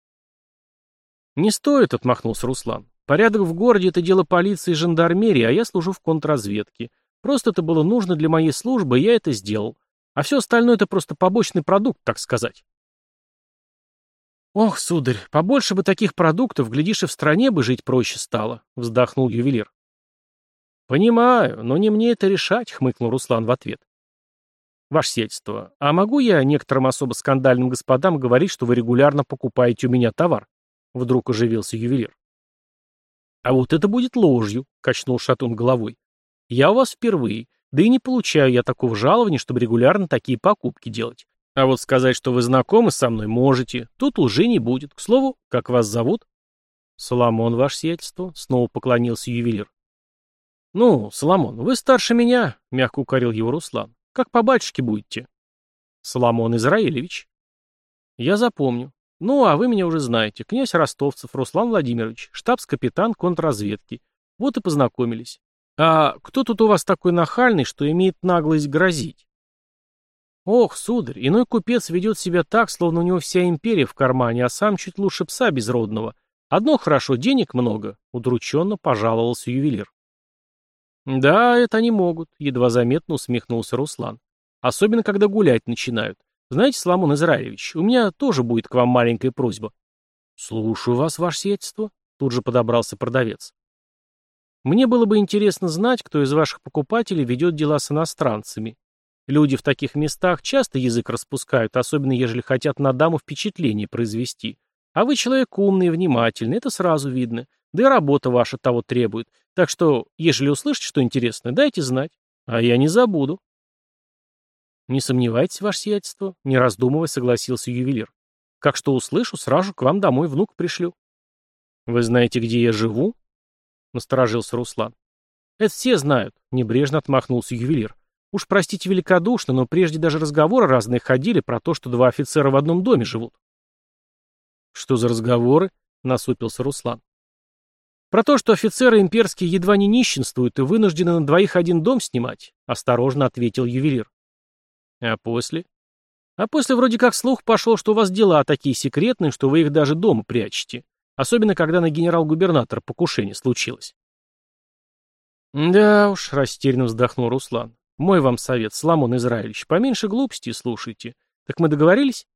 Не стоит, — отмахнулся Руслан. Порядок в городе — это дело полиции и жандармерии, а я служу в контрразведке. Просто это было нужно для моей службы, и я это сделал. А все остальное — это просто побочный продукт, так сказать. «Ох, сударь, побольше бы таких продуктов, глядишь, и в стране бы жить проще стало», — вздохнул ювелир. «Понимаю, но не мне это решать», — хмыкнул Руслан в ответ. Ваше сельство, а могу я некоторым особо скандальным господам говорить, что вы регулярно покупаете у меня товар? Вдруг оживился ювелир. А вот это будет ложью, качнул шатун головой. Я у вас впервые, да и не получаю я такого жалования, чтобы регулярно такие покупки делать. А вот сказать, что вы знакомы со мной, можете. Тут лжи не будет. К слову, как вас зовут? Соломон, ваше сельство, снова поклонился ювелир. «Ну, Соломон, вы старше меня», — мягко укорил его Руслан. Как по-батюшке будете?» «Соломон Израилевич». «Я запомню. Ну, а вы меня уже знаете. Князь Ростовцев Руслан Владимирович, штабс-капитан контрразведки. Вот и познакомились. А кто тут у вас такой нахальный, что имеет наглость грозить?» «Ох, сударь, иной купец ведет себя так, словно у него вся империя в кармане, а сам чуть лучше пса безродного. Одно хорошо, денег много», — удрученно пожаловался ювелир. «Да, это они могут», — едва заметно усмехнулся Руслан. «Особенно, когда гулять начинают. Знаете, Соломон Израилевич, у меня тоже будет к вам маленькая просьба». «Слушаю вас, ваше сиятельство», — тут же подобрался продавец. «Мне было бы интересно знать, кто из ваших покупателей ведет дела с иностранцами. Люди в таких местах часто язык распускают, особенно ежели хотят на даму впечатление произвести. А вы человек умный и внимательный, это сразу видно. Да и работа ваша того требует. Так что, ежели услышите что интересное, дайте знать. А я не забуду. Не сомневайтесь, ваше сиятельство, не раздумывая, согласился ювелир. Как что услышу, сразу к вам домой внук пришлю. Вы знаете, где я живу? Насторожился Руслан. Это все знают, небрежно отмахнулся ювелир. Уж простите великодушно, но прежде даже разговоры разные ходили про то, что два офицера в одном доме живут. Что за разговоры? Насупился Руслан. Про то, что офицеры имперские едва не нищенствуют и вынуждены на двоих один дом снимать, осторожно ответил ювелир. А после? А после вроде как слух пошел, что у вас дела такие секретные, что вы их даже дома прячете. Особенно, когда на генерал-губернатора покушение случилось. Да уж, растерянно вздохнул Руслан. Мой вам совет, Соломон Израилевич, поменьше глупостей слушайте. Так мы договорились?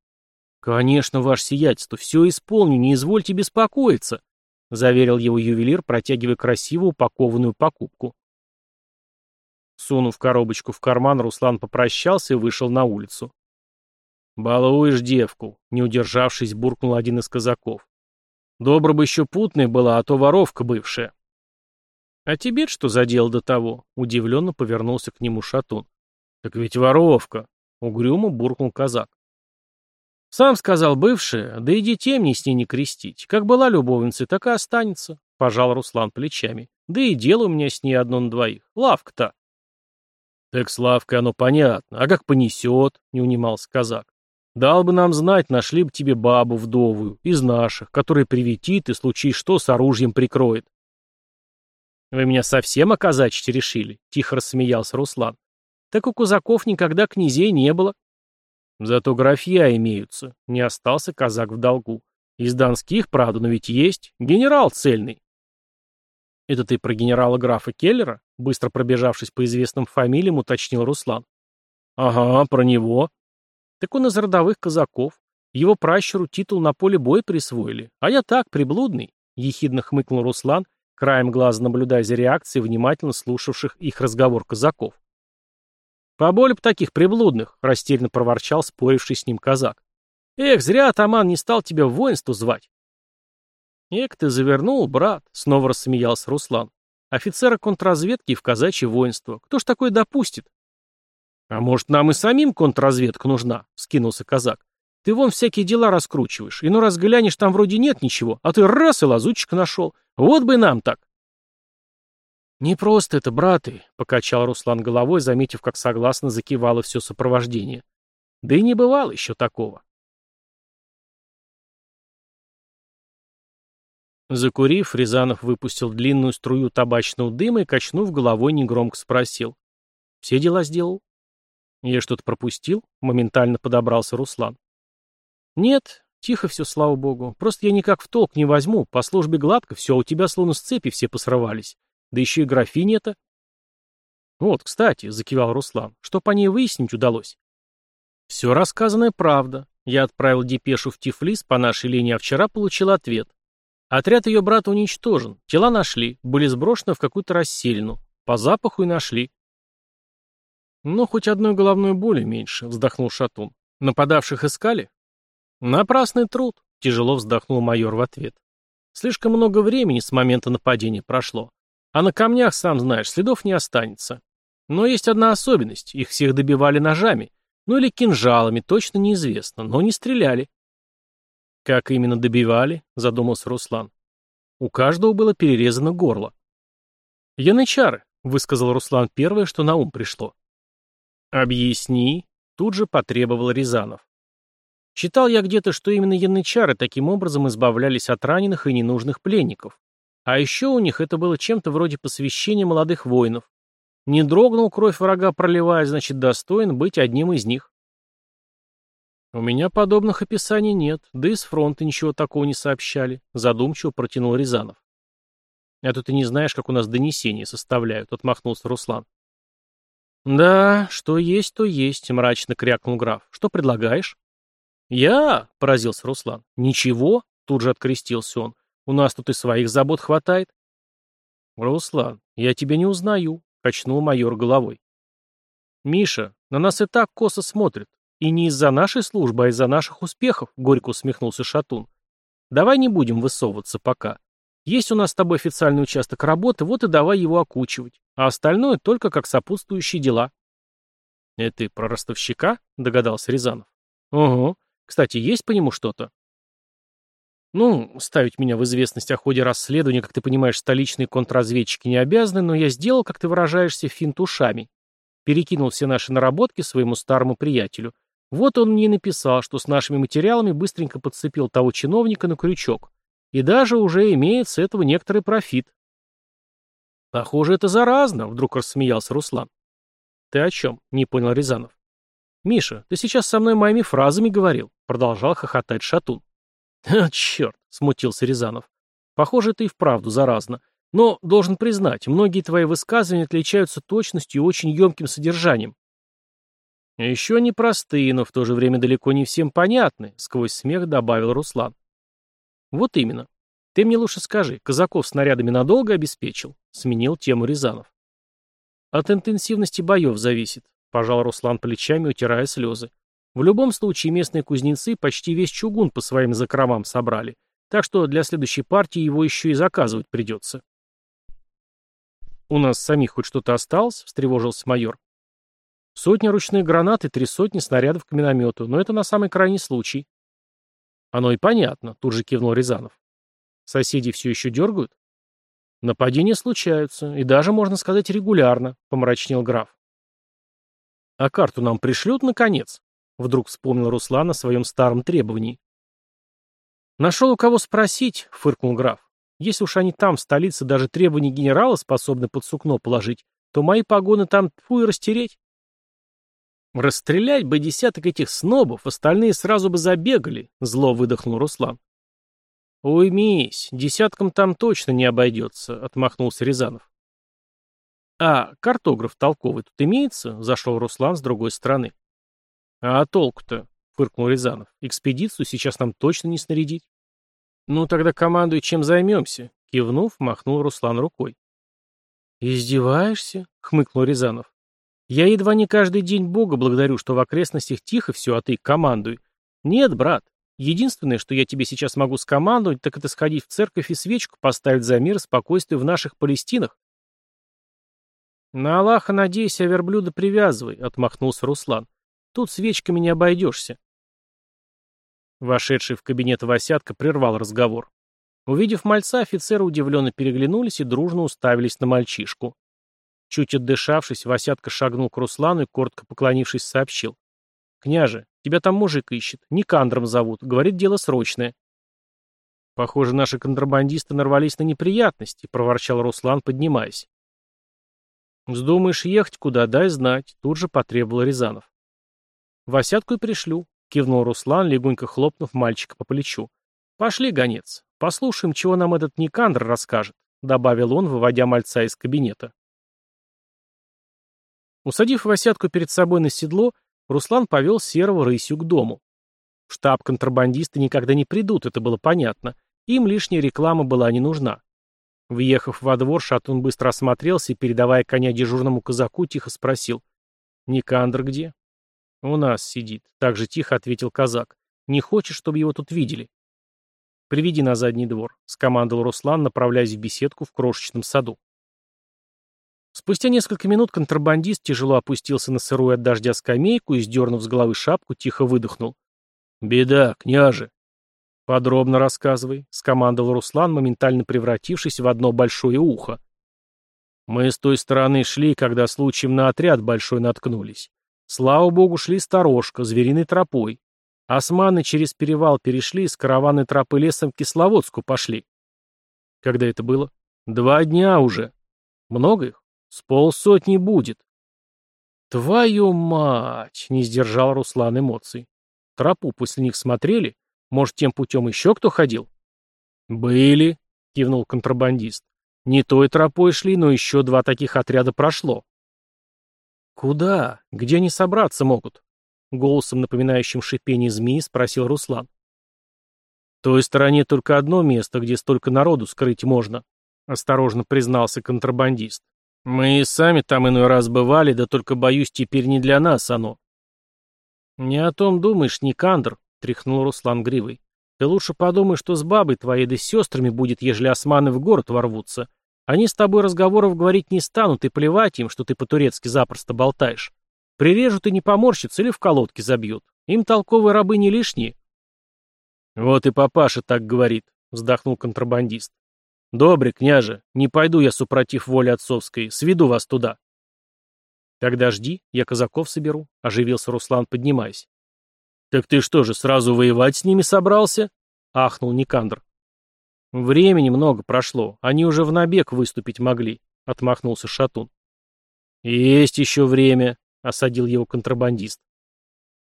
Конечно, ваше сиятельство, все исполню, не извольте беспокоиться, — заверил его ювелир, протягивая красиво упакованную покупку. Сунув коробочку в карман, Руслан попрощался и вышел на улицу. «Балуешь девку», — не удержавшись, буркнул один из казаков. «Добро бы еще путной была, а то воровка бывшая». «А тебе что за дело до того?» — удивленно повернулся к нему Шатун. «Так ведь воровка!» — угрюмо буркнул казак. Сам сказал бывшая, да и детей мне с ней не крестить. Как была любовницей, так и останется. Пожал Руслан плечами. Да и дело у меня с ней одно на двоих. Лавка-то. Так с лавкой оно понятно. А как понесет, не унимался казак. Дал бы нам знать, нашли бы тебе бабу вдовую, из наших, которая приветит и, случай что, с оружием прикроет. «Вы меня совсем оказачить решили?» — тихо рассмеялся Руслан. «Так у казаков никогда князей не было». Зато графия имеются. Не остался казак в долгу. Из донских, правда, но ведь есть. Генерал цельный. «Это ты про генерала графа Келлера?» Быстро пробежавшись по известным фамилиям, уточнил Руслан. «Ага, про него». «Так он из родовых казаков. Его пращеру титул на поле боя присвоили. А я так, приблудный», — ехидно хмыкнул Руслан, краем глаза наблюдая за реакцией внимательно слушавших их разговор казаков. «Поболь б таких приблудных!» — растерянно проворчал споривший с ним казак. «Эх, зря атаман не стал тебя в воинство звать!» Эх, ты завернул, брат!» — снова рассмеялся Руслан. «Офицера контрразведки в казачье воинство. Кто ж такое допустит?» «А может, нам и самим контрразведка нужна?» — скинулся казак. «Ты вон всякие дела раскручиваешь, и ну раз глянешь, там вроде нет ничего, а ты раз и лазутчик нашел. Вот бы нам так!» «Не просто это, браты», — покачал Руслан головой, заметив, как согласно закивало все сопровождение. «Да и не бывало еще такого». Закурив, Рязанов выпустил длинную струю табачного дыма и, качнув головой, негромко спросил. «Все дела сделал?» «Я что-то пропустил?» — моментально подобрался Руслан. «Нет, тихо все, слава богу. Просто я никак в толк не возьму. По службе гладко все, а у тебя словно с цепи все посрывались. Да еще и графиня-то. Вот, кстати, закивал Руслан, что по ней выяснить удалось. Все рассказанное правда. Я отправил депешу в Тифлис по нашей линии, а вчера получил ответ. Отряд ее брата уничтожен. Тела нашли, были сброшены в какую-то расселину. По запаху и нашли. Но хоть одной головной боли меньше, вздохнул Шатун. Нападавших искали? Напрасный труд, тяжело вздохнул майор в ответ. Слишком много времени с момента нападения прошло. А на камнях, сам знаешь, следов не останется. Но есть одна особенность. Их всех добивали ножами. Ну или кинжалами, точно неизвестно. Но не стреляли. Как именно добивали, задумался Руслан. У каждого было перерезано горло. «Янычары», — высказал Руслан первое, что на ум пришло. «Объясни», — тут же потребовал Рязанов. Читал я где-то, что именно янычары таким образом избавлялись от раненых и ненужных пленников. А еще у них это было чем-то вроде посвящения молодых воинов. Не дрогнул кровь врага, проливая, значит, достоин быть одним из них. У меня подобных описаний нет, да и с фронта ничего такого не сообщали, задумчиво протянул Рязанов. А то ты не знаешь, как у нас донесения составляют, отмахнулся Руслан. Да, что есть, то есть, мрачно крякнул граф. Что предлагаешь? Я, поразился Руслан. Ничего, тут же открестился он. У нас тут и своих забот хватает. Руслан, я тебя не узнаю, качнул майор головой. Миша, на нас и так косо смотрят. И не из-за нашей службы, а из-за наших успехов, горько усмехнулся Шатун. Давай не будем высовываться пока. Есть у нас с тобой официальный участок работы, вот и давай его окучивать. А остальное только как сопутствующие дела. «Это ты про ростовщика?» — догадался Рязанов. «Угу. Кстати, есть по нему что-то?» Ну, ставить меня в известность о ходе расследования, как ты понимаешь, столичные контрразведчики не обязаны, но я сделал, как ты выражаешься, финт ушами. Перекинул все наши наработки своему старому приятелю. Вот он мне и написал, что с нашими материалами быстренько подцепил того чиновника на крючок. И даже уже имеет с этого некоторый профит. Похоже, это заразно, вдруг рассмеялся Руслан. Ты о чем? Не понял Рязанов. Миша, ты сейчас со мной моими фразами говорил, продолжал хохотать Шатун. Черт!» — смутился Рязанов. «Похоже, ты и вправду заразно. Но, должен признать, многие твои высказывания отличаются точностью и очень емким содержанием». «Еще не простые, но в то же время далеко не всем понятны», — сквозь смех добавил Руслан. «Вот именно. Ты мне лучше скажи, казаков снарядами надолго обеспечил?» — сменил тему Рязанов. «От интенсивности боев зависит», — пожал Руслан плечами, утирая слезы. В любом случае местные кузнецы почти весь чугун по своим закромам собрали, так что для следующей партии его еще и заказывать придется. «У нас самих хоть что-то осталось?» — встревожился майор. «Сотня ручных гранат и три сотни снарядов к миномету, но это на самый крайний случай». «Оно и понятно», — тут же кивнул Рязанов. «Соседи все еще дергают?» «Нападения случаются, и даже, можно сказать, регулярно», — помрачнел граф. «А карту нам пришлют, наконец?» Вдруг вспомнил Руслан о своем старом требовании. «Нашел у кого спросить», — фыркнул граф. «Если уж они там, в столице, даже требования генерала способны под сукно положить, то мои погоны там тьфу и растереть». «Расстрелять бы десяток этих снобов, остальные сразу бы забегали», — зло выдохнул Руслан. «Уймись, десяткам там точно не обойдется», — отмахнулся Рязанов. «А, картограф толковый тут имеется?» — зашел Руслан с другой стороны. «А толку-то?» — фыркнул Рязанов. «Экспедицию сейчас нам точно не снарядить». «Ну тогда командуй, чем займемся?» — кивнув, махнул Руслан рукой. «Издеваешься?» — хмыкнул Рязанов. «Я едва не каждый день Бога благодарю, что в окрестностях тихо все, а ты командуй. Нет, брат, единственное, что я тебе сейчас могу скомандовать, так это сходить в церковь и свечку поставить за мир и спокойствие в наших Палестинах». «На Аллаха надейся, верблюда привязывай», — отмахнулся Руслан. Тут свечками не обойдешься. Вошедший в кабинет Васятка прервал разговор. Увидев мальца, офицеры удивленно переглянулись и дружно уставились на мальчишку. Чуть отдышавшись, Васятка шагнул к Руслану и, коротко поклонившись, сообщил. «Княже, тебя там мужик ищет. Никандром зовут. Говорит, дело срочное». «Похоже, наши контрабандисты нарвались на неприятности», — проворчал Руслан, поднимаясь. «Вздумаешь ехать куда, дай знать», — тут же потребовал Рязанов. «Васятку и пришлю», — кивнул Руслан, легонько хлопнув мальчика по плечу. «Пошли, гонец, послушаем, чего нам этот Никандр расскажет», — добавил он, выводя мальца из кабинета. Усадив Васятку перед собой на седло, Руслан повел серого рысью к дому. В штаб контрабандисты никогда не придут, это было понятно. Им лишняя реклама была не нужна. Въехав во двор, Шатун быстро осмотрелся и, передавая коня дежурному казаку, тихо спросил. «Никандр где? «У нас сидит», — так же тихо ответил казак. «Не хочешь, чтобы его тут видели?» «Приведи на задний двор», — скомандовал Руслан, направляясь в беседку в крошечном саду. Спустя несколько минут контрабандист тяжело опустился на сырую от дождя скамейку и, сдернув с головы шапку, тихо выдохнул. «Беда, княже!» «Подробно рассказывай», — скомандовал Руслан, моментально превратившись в одно большое ухо. «Мы с той стороны шли, когда случаем на отряд большой наткнулись. Слава богу, шли сторожка, звериной тропой. Османы через перевал перешли и с караванной тропы лесом к Кисловодску пошли. Когда это было? Два дня уже. Много их? С полсотни будет. Твою мать! Не сдержал Руслан эмоций. Тропу после них смотрели? Может, тем путем еще кто ходил? Были, кивнул контрабандист. Не той тропой шли, но еще два таких отряда прошло. «Куда? Где они собраться могут?» Голосом, напоминающим шипение змеи, спросил Руслан. «В той стороне только одно место, где столько народу скрыть можно», осторожно признался контрабандист. «Мы и сами там иной раз бывали, да только, боюсь, теперь не для нас оно». «Не о том думаешь, Никандр», — тряхнул Руслан гривой. «Ты лучше подумай, что с бабой твоей да с сестрами будет, ежели османы в город ворвутся. Они с тобой разговоров говорить не станут, и плевать им, что ты по-турецки запросто болтаешь. Прирежут и не поморщатся или в колодки забьют. Им толковые рабы не лишние. Вот и папаша так говорит, вздохнул контрабандист. Добрый, княже, не пойду я супротив воли отцовской, сведу вас туда. Тогда жди, я казаков соберу, оживился Руслан, поднимаясь. Так ты что же, сразу воевать с ними собрался? ахнул Никандр. «Времени много прошло, они уже в набег выступить могли», — отмахнулся Шатун. «Есть еще время», — осадил его контрабандист.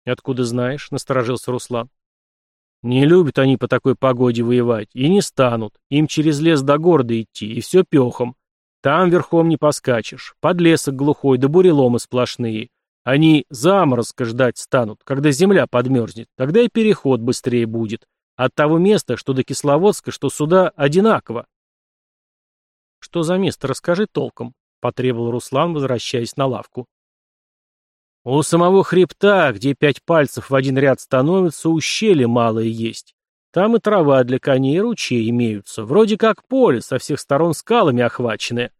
«Откуда знаешь?» — насторожился Руслан. «Не любят они по такой погоде воевать, и не станут. Им через лес до города идти, и все пехом. Там верхом не поскачешь, подлесок глухой, да буреломы сплошные. Они заморозка ждать станут, когда земля подмерзнет, тогда и переход быстрее будет. От того места, что до Кисловодска, что сюда, одинаково. Что за место, расскажи толком, потребовал Руслан, возвращаясь на лавку. У самого хребта, где пять пальцев в один ряд становятся, ущелье малое есть. Там и трава для коней, и ручей имеются. Вроде как поле, со всех сторон скалами охваченное.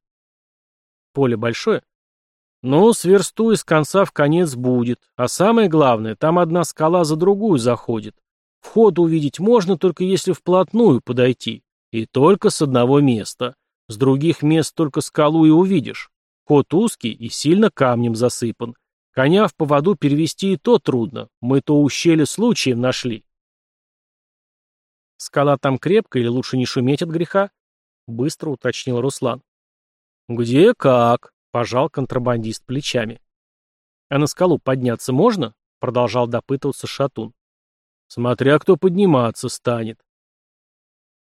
Поле большое? Ну, сверсту из конца в конец будет. А самое главное, там одна скала за другую заходит. Вход увидеть можно только если вплотную подойти, и только с одного места. С других мест только скалу и увидишь. Ход узкий и сильно камнем засыпан. Коня в поводу перевести и то трудно. Мы то ущелье случаем нашли. Скала там крепкая или лучше не шуметь от греха? Быстро уточнил Руслан. Где как? Пожал контрабандист плечами. А на скалу подняться можно? Продолжал допытываться Шатун. Смотря кто подниматься станет.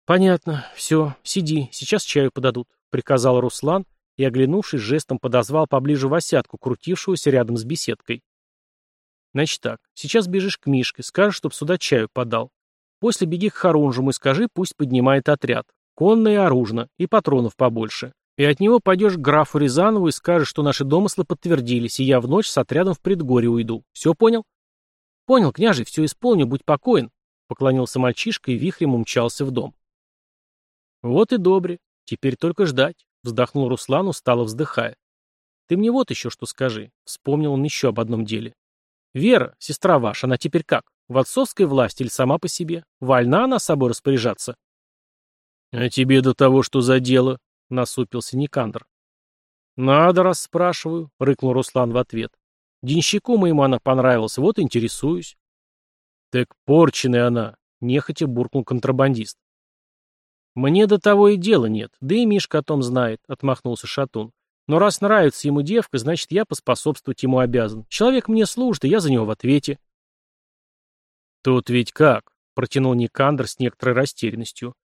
Понятно. Все, сиди, сейчас чаю подадут, приказал Руслан и, оглянувшись, жестом подозвал поближе Васятку, крутившегося рядом с беседкой. Значит так, сейчас бежишь к Мишке, скажешь, чтоб сюда чаю подал. После беги к Харунжему и скажи, пусть поднимает отряд. Конно и оружно, и патронов побольше. И от него пойдешь к графу Рязанову и скажешь, что наши домыслы подтвердились, и я в ночь с отрядом в предгорье уйду. Все понял? «Понял, княже, все исполню, будь покоен», — поклонился мальчишка и вихрем умчался в дом. «Вот и добре. Теперь только ждать», — вздохнул Руслан, устало вздыхая. «Ты мне вот еще что скажи», — вспомнил он еще об одном деле. «Вера, сестра ваша, она теперь как? В отцовской власти или сама по себе? Вольна она собой распоряжаться?» «А тебе до того, что за дело?» — насупился Никандр. «Надо, раз спрашиваю», — рыкнул Руслан в ответ. Денщику моему она понравилась, вот интересуюсь. Так порченая она, нехотя буркнул контрабандист. Мне до того и дела нет, да и Мишка о том знает, отмахнулся Шатун. Но раз нравится ему девка, значит, я поспособствовать ему обязан. Человек мне служит, и я за него в ответе. Тут ведь как, протянул Никандр с некоторой растерянностью.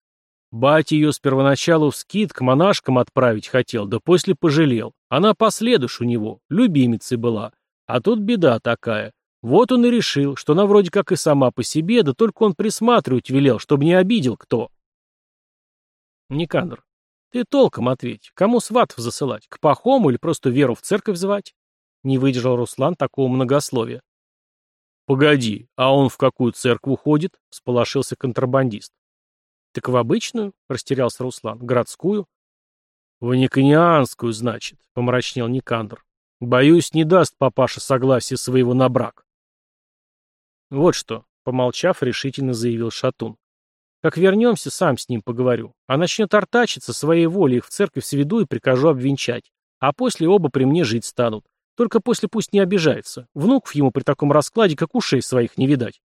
Батя ее с первоначалу вскид к монашкам отправить хотел, да после пожалел. Она последуш у него, любимицей была. А тут беда такая. Вот он и решил, что она вроде как и сама по себе, да только он присматривать велел, чтобы не обидел кто. Никандр, ты толком ответь, кому сватов засылать, к пахому или просто веру в церковь звать? Не выдержал Руслан такого многословия. «Погоди, а он в какую церковь ходит?» — всполошился контрабандист. «Так в обычную?» — растерялся Руслан. «Городскую?» «В Никонианскую, значит», — помрачнел Никандр. Боюсь, не даст папаша согласия своего на брак. Вот что, помолчав, решительно заявил Шатун. Как вернемся, сам с ним поговорю. А начнет артачиться, своей волей их в церковь сведу и прикажу обвенчать. А после оба при мне жить станут. Только после пусть не обижается. Внуков ему при таком раскладе, как ушей своих, не видать.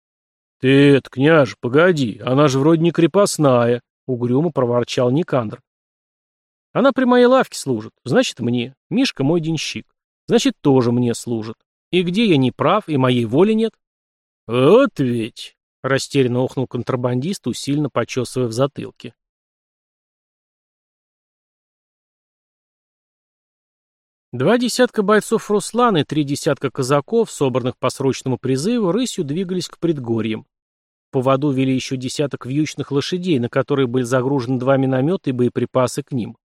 — Ты княж, погоди, она же вроде не крепостная, — угрюмо проворчал Никандр. Она при моей лавке служит. Значит, мне. Мишка мой денщик. Значит, тоже мне служит. И где я не прав, и моей воли нет? Вот ведь, растерянно охнул контрабандист, усиленно почесывая в затылке. Два десятка бойцов Руслана и три десятка казаков, собранных по срочному призыву, рысью двигались к предгорьям. По воду вели еще десяток вьючных лошадей, на которые были загружены два миномета и боеприпасы к ним.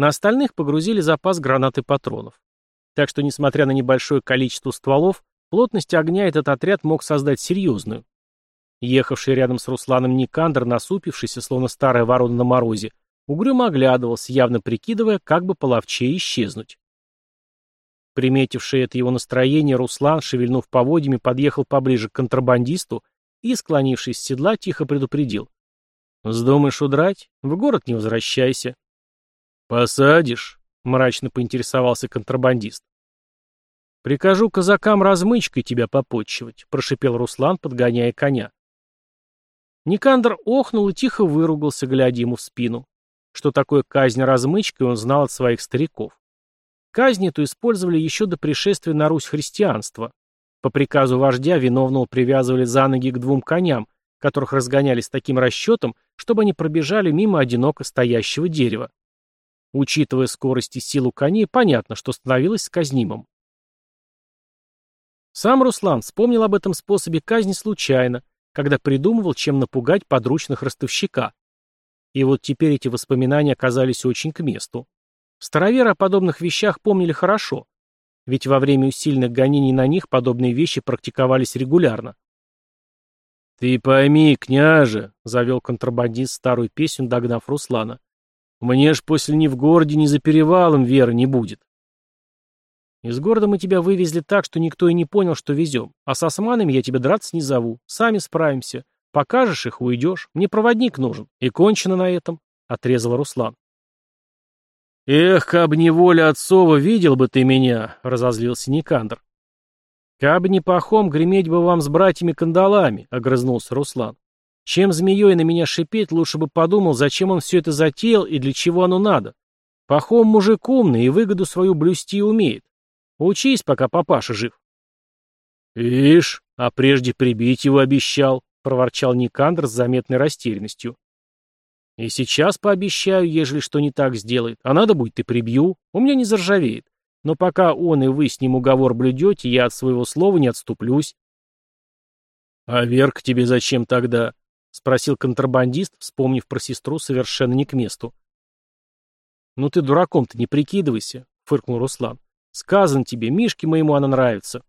На остальных погрузили запас гранат и патронов. Так что, несмотря на небольшое количество стволов, плотность огня этот отряд мог создать серьезную. Ехавший рядом с Русланом Никандр, насупившийся, словно старая ворона на морозе, угрюмо оглядывался, явно прикидывая, как бы половче исчезнуть. Приметивший это его настроение, Руслан, шевельнув поводьями, подъехал поближе к контрабандисту и, склонившись с седла, тихо предупредил. «Вздумаешь удрать? В город не возвращайся. «Посадишь?» — мрачно поинтересовался контрабандист. «Прикажу казакам размычкой тебя попотчевать», — прошипел Руслан, подгоняя коня. Никандр охнул и тихо выругался, глядя ему в спину. Что такое казнь размычкой, он знал от своих стариков. Казнь эту использовали еще до пришествия на Русь христианства. По приказу вождя виновного привязывали за ноги к двум коням, которых разгоняли с таким расчетом, чтобы они пробежали мимо одиноко стоящего дерева. Учитывая скорость и силу коней, понятно, что становилось казнимым. Сам Руслан вспомнил об этом способе казни случайно, когда придумывал, чем напугать подручных ростовщика. И вот теперь эти воспоминания оказались очень к месту. Староверы о подобных вещах помнили хорошо, ведь во время усиленных гонений на них подобные вещи практиковались регулярно. «Ты пойми, княже», — завел контрабандист старую песню, догнав Руслана, мне ж после ни в городе, ни за перевалом веры не будет. Из города мы тебя вывезли так, что никто и не понял, что везем. А с османами я тебя драться не зову. Сами справимся. Покажешь их, уйдешь. Мне проводник нужен. И кончено на этом, — отрезал Руслан. «Эх, каб не воля отцова, видел бы ты меня!» — разозлился Никандр. «Каб не пахом, греметь бы вам с братьями кандалами!» — огрызнулся Руслан. Чем змеей на меня шипеть, лучше бы подумал, зачем он все это затеял и для чего оно надо. Пахом мужик умный и выгоду свою блюсти умеет. Учись, пока папаша жив. «Ишь, а прежде прибить его обещал», — проворчал Никандр с заметной растерянностью. «И сейчас пообещаю, ежели что не так сделает. А надо будет, ты прибью. У меня не заржавеет. Но пока он и вы с ним уговор блюдете, я от своего слова не отступлюсь». «А Верк тебе зачем тогда?» — спросил контрабандист, вспомнив про сестру совершенно не к месту. «Ну ты дураком-то не прикидывайся», — фыркнул Руслан. «Сказан тебе, Мишке моему она нравится».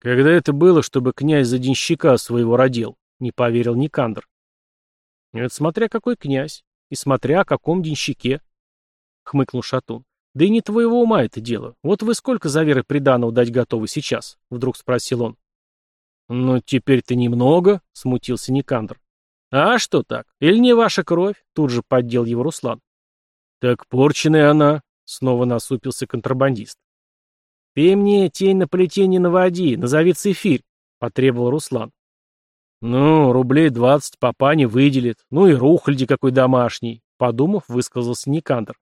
«Когда это было, чтобы князь за денщика своего родил?» — не поверил Никандр. «Ну, «Это смотря какой князь, и смотря о каком денщике», — хмыкнул Шатун. «Да и не твоего ума это дело. Вот вы сколько за веры приданого дать готовы сейчас?» — вдруг спросил он. «Ну, теперь-то немного», — смутился Никандр. «А что так? Или не ваша кровь?» — тут же поддел его Руслан. «Так порченная она», — снова насупился контрабандист. «Ты мне тень на плетень не наводи, назови цифирь», — потребовал Руслан. «Ну, рублей двадцать папа не выделит, ну и рухляди какой домашний», — подумав, высказался Никандр.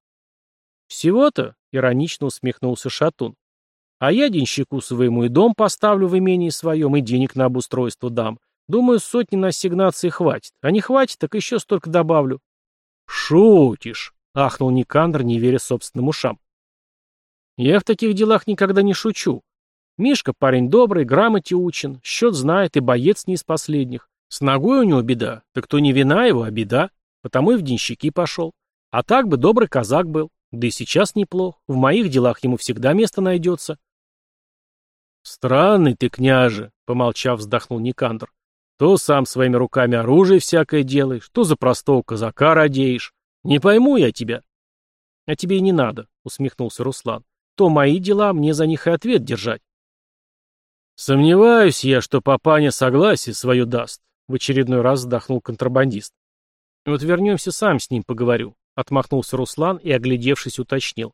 «Всего-то?» — иронично усмехнулся Шатун. А я денщику своему и дом поставлю в имении своем, и денег на обустройство дам. Думаю, сотни на ассигнации хватит. А не хватит, так еще столько добавлю. Шутишь, ахнул Никандр, не веря собственным ушам. Я в таких делах никогда не шучу. Мишка парень добрый, грамоте учен, счет знает и боец не из последних. С ногой у него беда, так то не вина его, а беда. Потому и в денщики пошел. А так бы добрый казак был. Да и сейчас неплох. В моих делах ему всегда место найдется. «Странный ты, княже!» — помолчав, вздохнул Никандр. «То сам своими руками оружие всякое делаешь, то за простого казака радеешь. Не пойму я тебя». «А тебе и не надо», — усмехнулся Руслан. «То мои дела, мне за них и ответ держать». «Сомневаюсь я, что папаня согласие свое даст», — в очередной раз вздохнул контрабандист. «Вот вернемся, сам с ним поговорю», — отмахнулся Руслан и, оглядевшись, уточнил.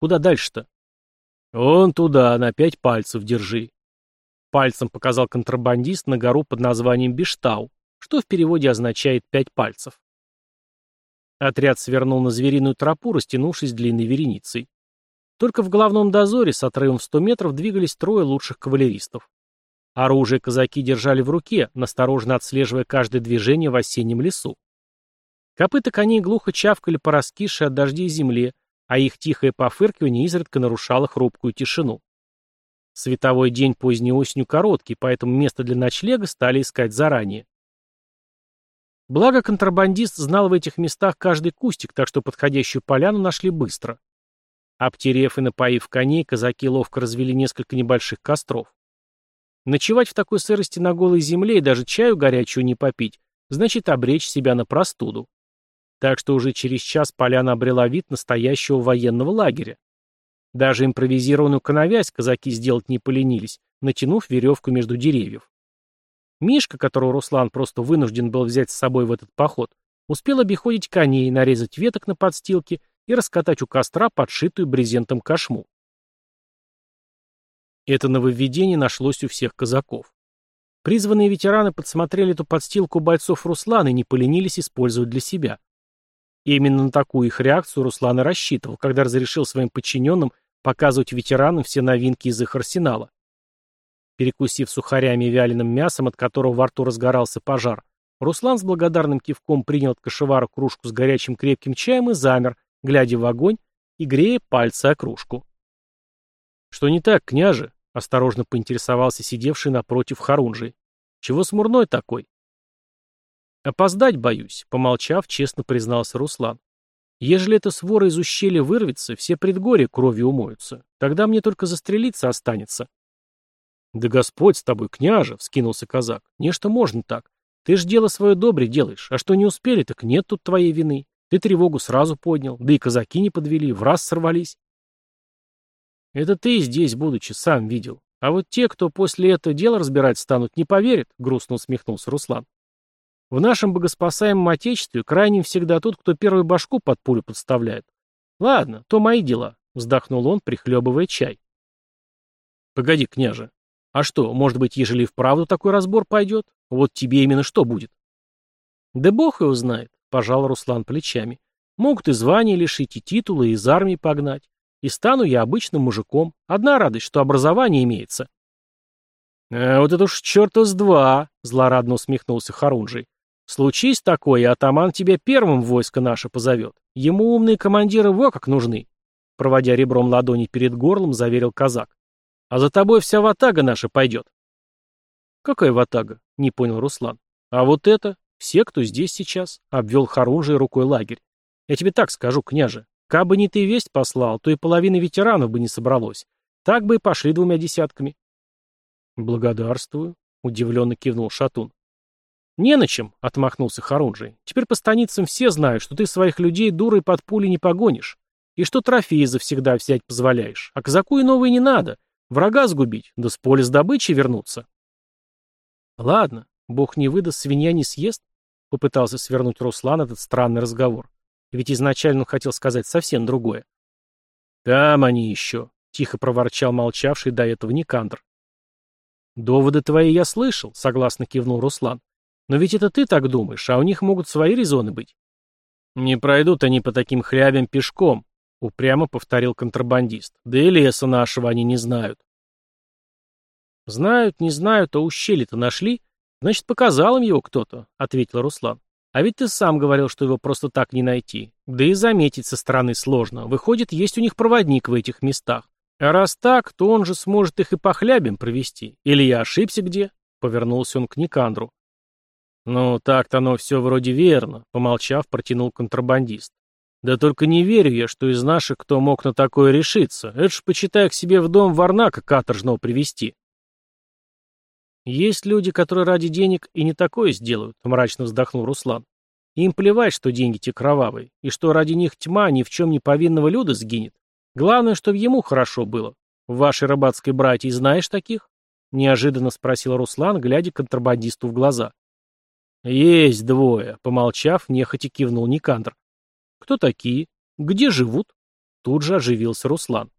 «Куда дальше-то?» «Он туда, на пять пальцев держи». Пальцем показал контрабандист на гору под названием Биштау, что в переводе означает «пять пальцев». Отряд свернул на звериную тропу, растянувшись длинной вереницей. Только в главном дозоре с отрывом в 100 метров двигались трое лучших кавалеристов. Оружие казаки держали в руке, насторожно отслеживая каждое движение в осеннем лесу. Копыта коней глухо чавкали по раскише от дождей земле, а их тихое пофыркивание изредка нарушало хрупкую тишину. Световой день поздней осенью короткий, поэтому место для ночлега стали искать заранее. Благо, контрабандист знал в этих местах каждый кустик, так что подходящую поляну нашли быстро. Обтерев и напоив коней, казаки ловко развели несколько небольших костров. Ночевать в такой сырости на голой земле и даже чаю горячую не попить, значит обречь себя на простуду. Так что уже через час поляна обрела вид настоящего военного лагеря. Даже импровизированную коновязь казаки сделать не поленились, натянув веревку между деревьев. Мишка, которого Руслан просто вынужден был взять с собой в этот поход, успел обиходить коней, нарезать веток на подстилке и раскатать у костра подшитую брезентом кошму. Это нововведение нашлось у всех казаков. Призванные ветераны подсмотрели эту подстилку бойцов Руслана и не поленились использовать для себя. И именно на такую их реакцию Руслан и рассчитывал, когда разрешил своим подчиненным показывать ветеранам все новинки из их арсенала. Перекусив сухарями и вяленым мясом, от которого во рту разгорался пожар, Руслан с благодарным кивком принял от кошевара кружку с горячим крепким чаем и замер, глядя в огонь и грея пальцы о кружку. «Что не так, княже?» — осторожно поинтересовался сидевший напротив Харунжи. «Чего смурной такой?» «Опоздать боюсь», — помолчав, честно признался Руслан. «Ежели эта свора из ущелья вырвется, все предгорья кровью умоются. Тогда мне только застрелиться останется». «Да Господь с тобой, княже!» — вскинулся казак. «Нечто можно так. Ты ж дело свое добре делаешь, а что не успели, так нет тут твоей вины. Ты тревогу сразу поднял, да и казаки не подвели, в раз сорвались». «Это ты здесь, будучи, сам видел. А вот те, кто после этого дела разбирать станут, не поверят», — грустно усмехнулся Руслан. В нашем богоспасаемом Отечестве крайним всегда тот, кто первый башку под пулю подставляет. Ладно, то мои дела, вздохнул он, прихлебывая чай. Погоди, княже, а что, может быть, ежели вправду такой разбор пойдет, вот тебе именно что будет? Да бог его знает, пожал Руслан плечами. Могут и звание лишить, и титулы, и из армии погнать. И стану я обычным мужиком. Одна радость, что образование имеется. «Э, «Вот это уж черта с два!» — злорадно усмехнулся Харунжий. Случись такое, и атаман тебе первым войско наше позовет. Ему умные командиры во как нужны. Проводя ребром ладони перед горлом, заверил казак. А за тобой вся ватага наша пойдет. Какая ватага? Не понял Руслан. А вот это, все, кто здесь сейчас, обвел Харунжий рукой лагерь. Я тебе так скажу, княже, кабы не ты весть послал, то и половина ветеранов бы не собралось. Так бы и пошли двумя десятками. Благодарствую, удивленно кивнул Шатун. «Не на чем», — отмахнулся Харунжий. «Теперь по станицам все знают, что ты своих людей дурой под пули не погонишь, и что трофеи завсегда взять позволяешь, а казаку и новые не надо, врага сгубить, да с поля с добычей вернуться». «Ладно, бог не выдаст, свинья не съест», — попытался свернуть Руслан этот странный разговор. Ведь изначально он хотел сказать совсем другое. «Там они еще», — тихо проворчал молчавший до этого Никандр. «Доводы твои я слышал», — согласно кивнул Руслан. Но ведь это ты так думаешь, а у них могут свои резоны быть. Не пройдут они по таким хлябям пешком, упрямо повторил контрабандист. Да и леса нашего они не знают. Знают, не знают, а ущелье-то нашли, значит, показал им его кто-то, ответил Руслан. А ведь ты сам говорил, что его просто так не найти. Да и заметить со стороны сложно. Выходит, есть у них проводник в этих местах. А раз так, то он же сможет их и по хлябям провести. Или я ошибся где? Повернулся он к Никандру. «Ну, так-то оно все вроде верно», — помолчав, протянул контрабандист. «Да только не верю я, что из наших кто мог на такое решиться. Это ж, почитай, к себе в дом варнака каторжного привести. «Есть люди, которые ради денег и не такое сделают», — мрачно вздохнул Руслан. «Им плевать, что деньги те кровавые, и что ради них тьма ни в чем не повинного люда сгинет. Главное, чтобы ему хорошо было. В вашей рыбацкой братье знаешь таких?» — неожиданно спросил Руслан, глядя контрабандисту в глаза. «Есть двое», — помолчав, нехотя кивнул Никандр. «Кто такие? Где живут?» Тут же оживился Руслан.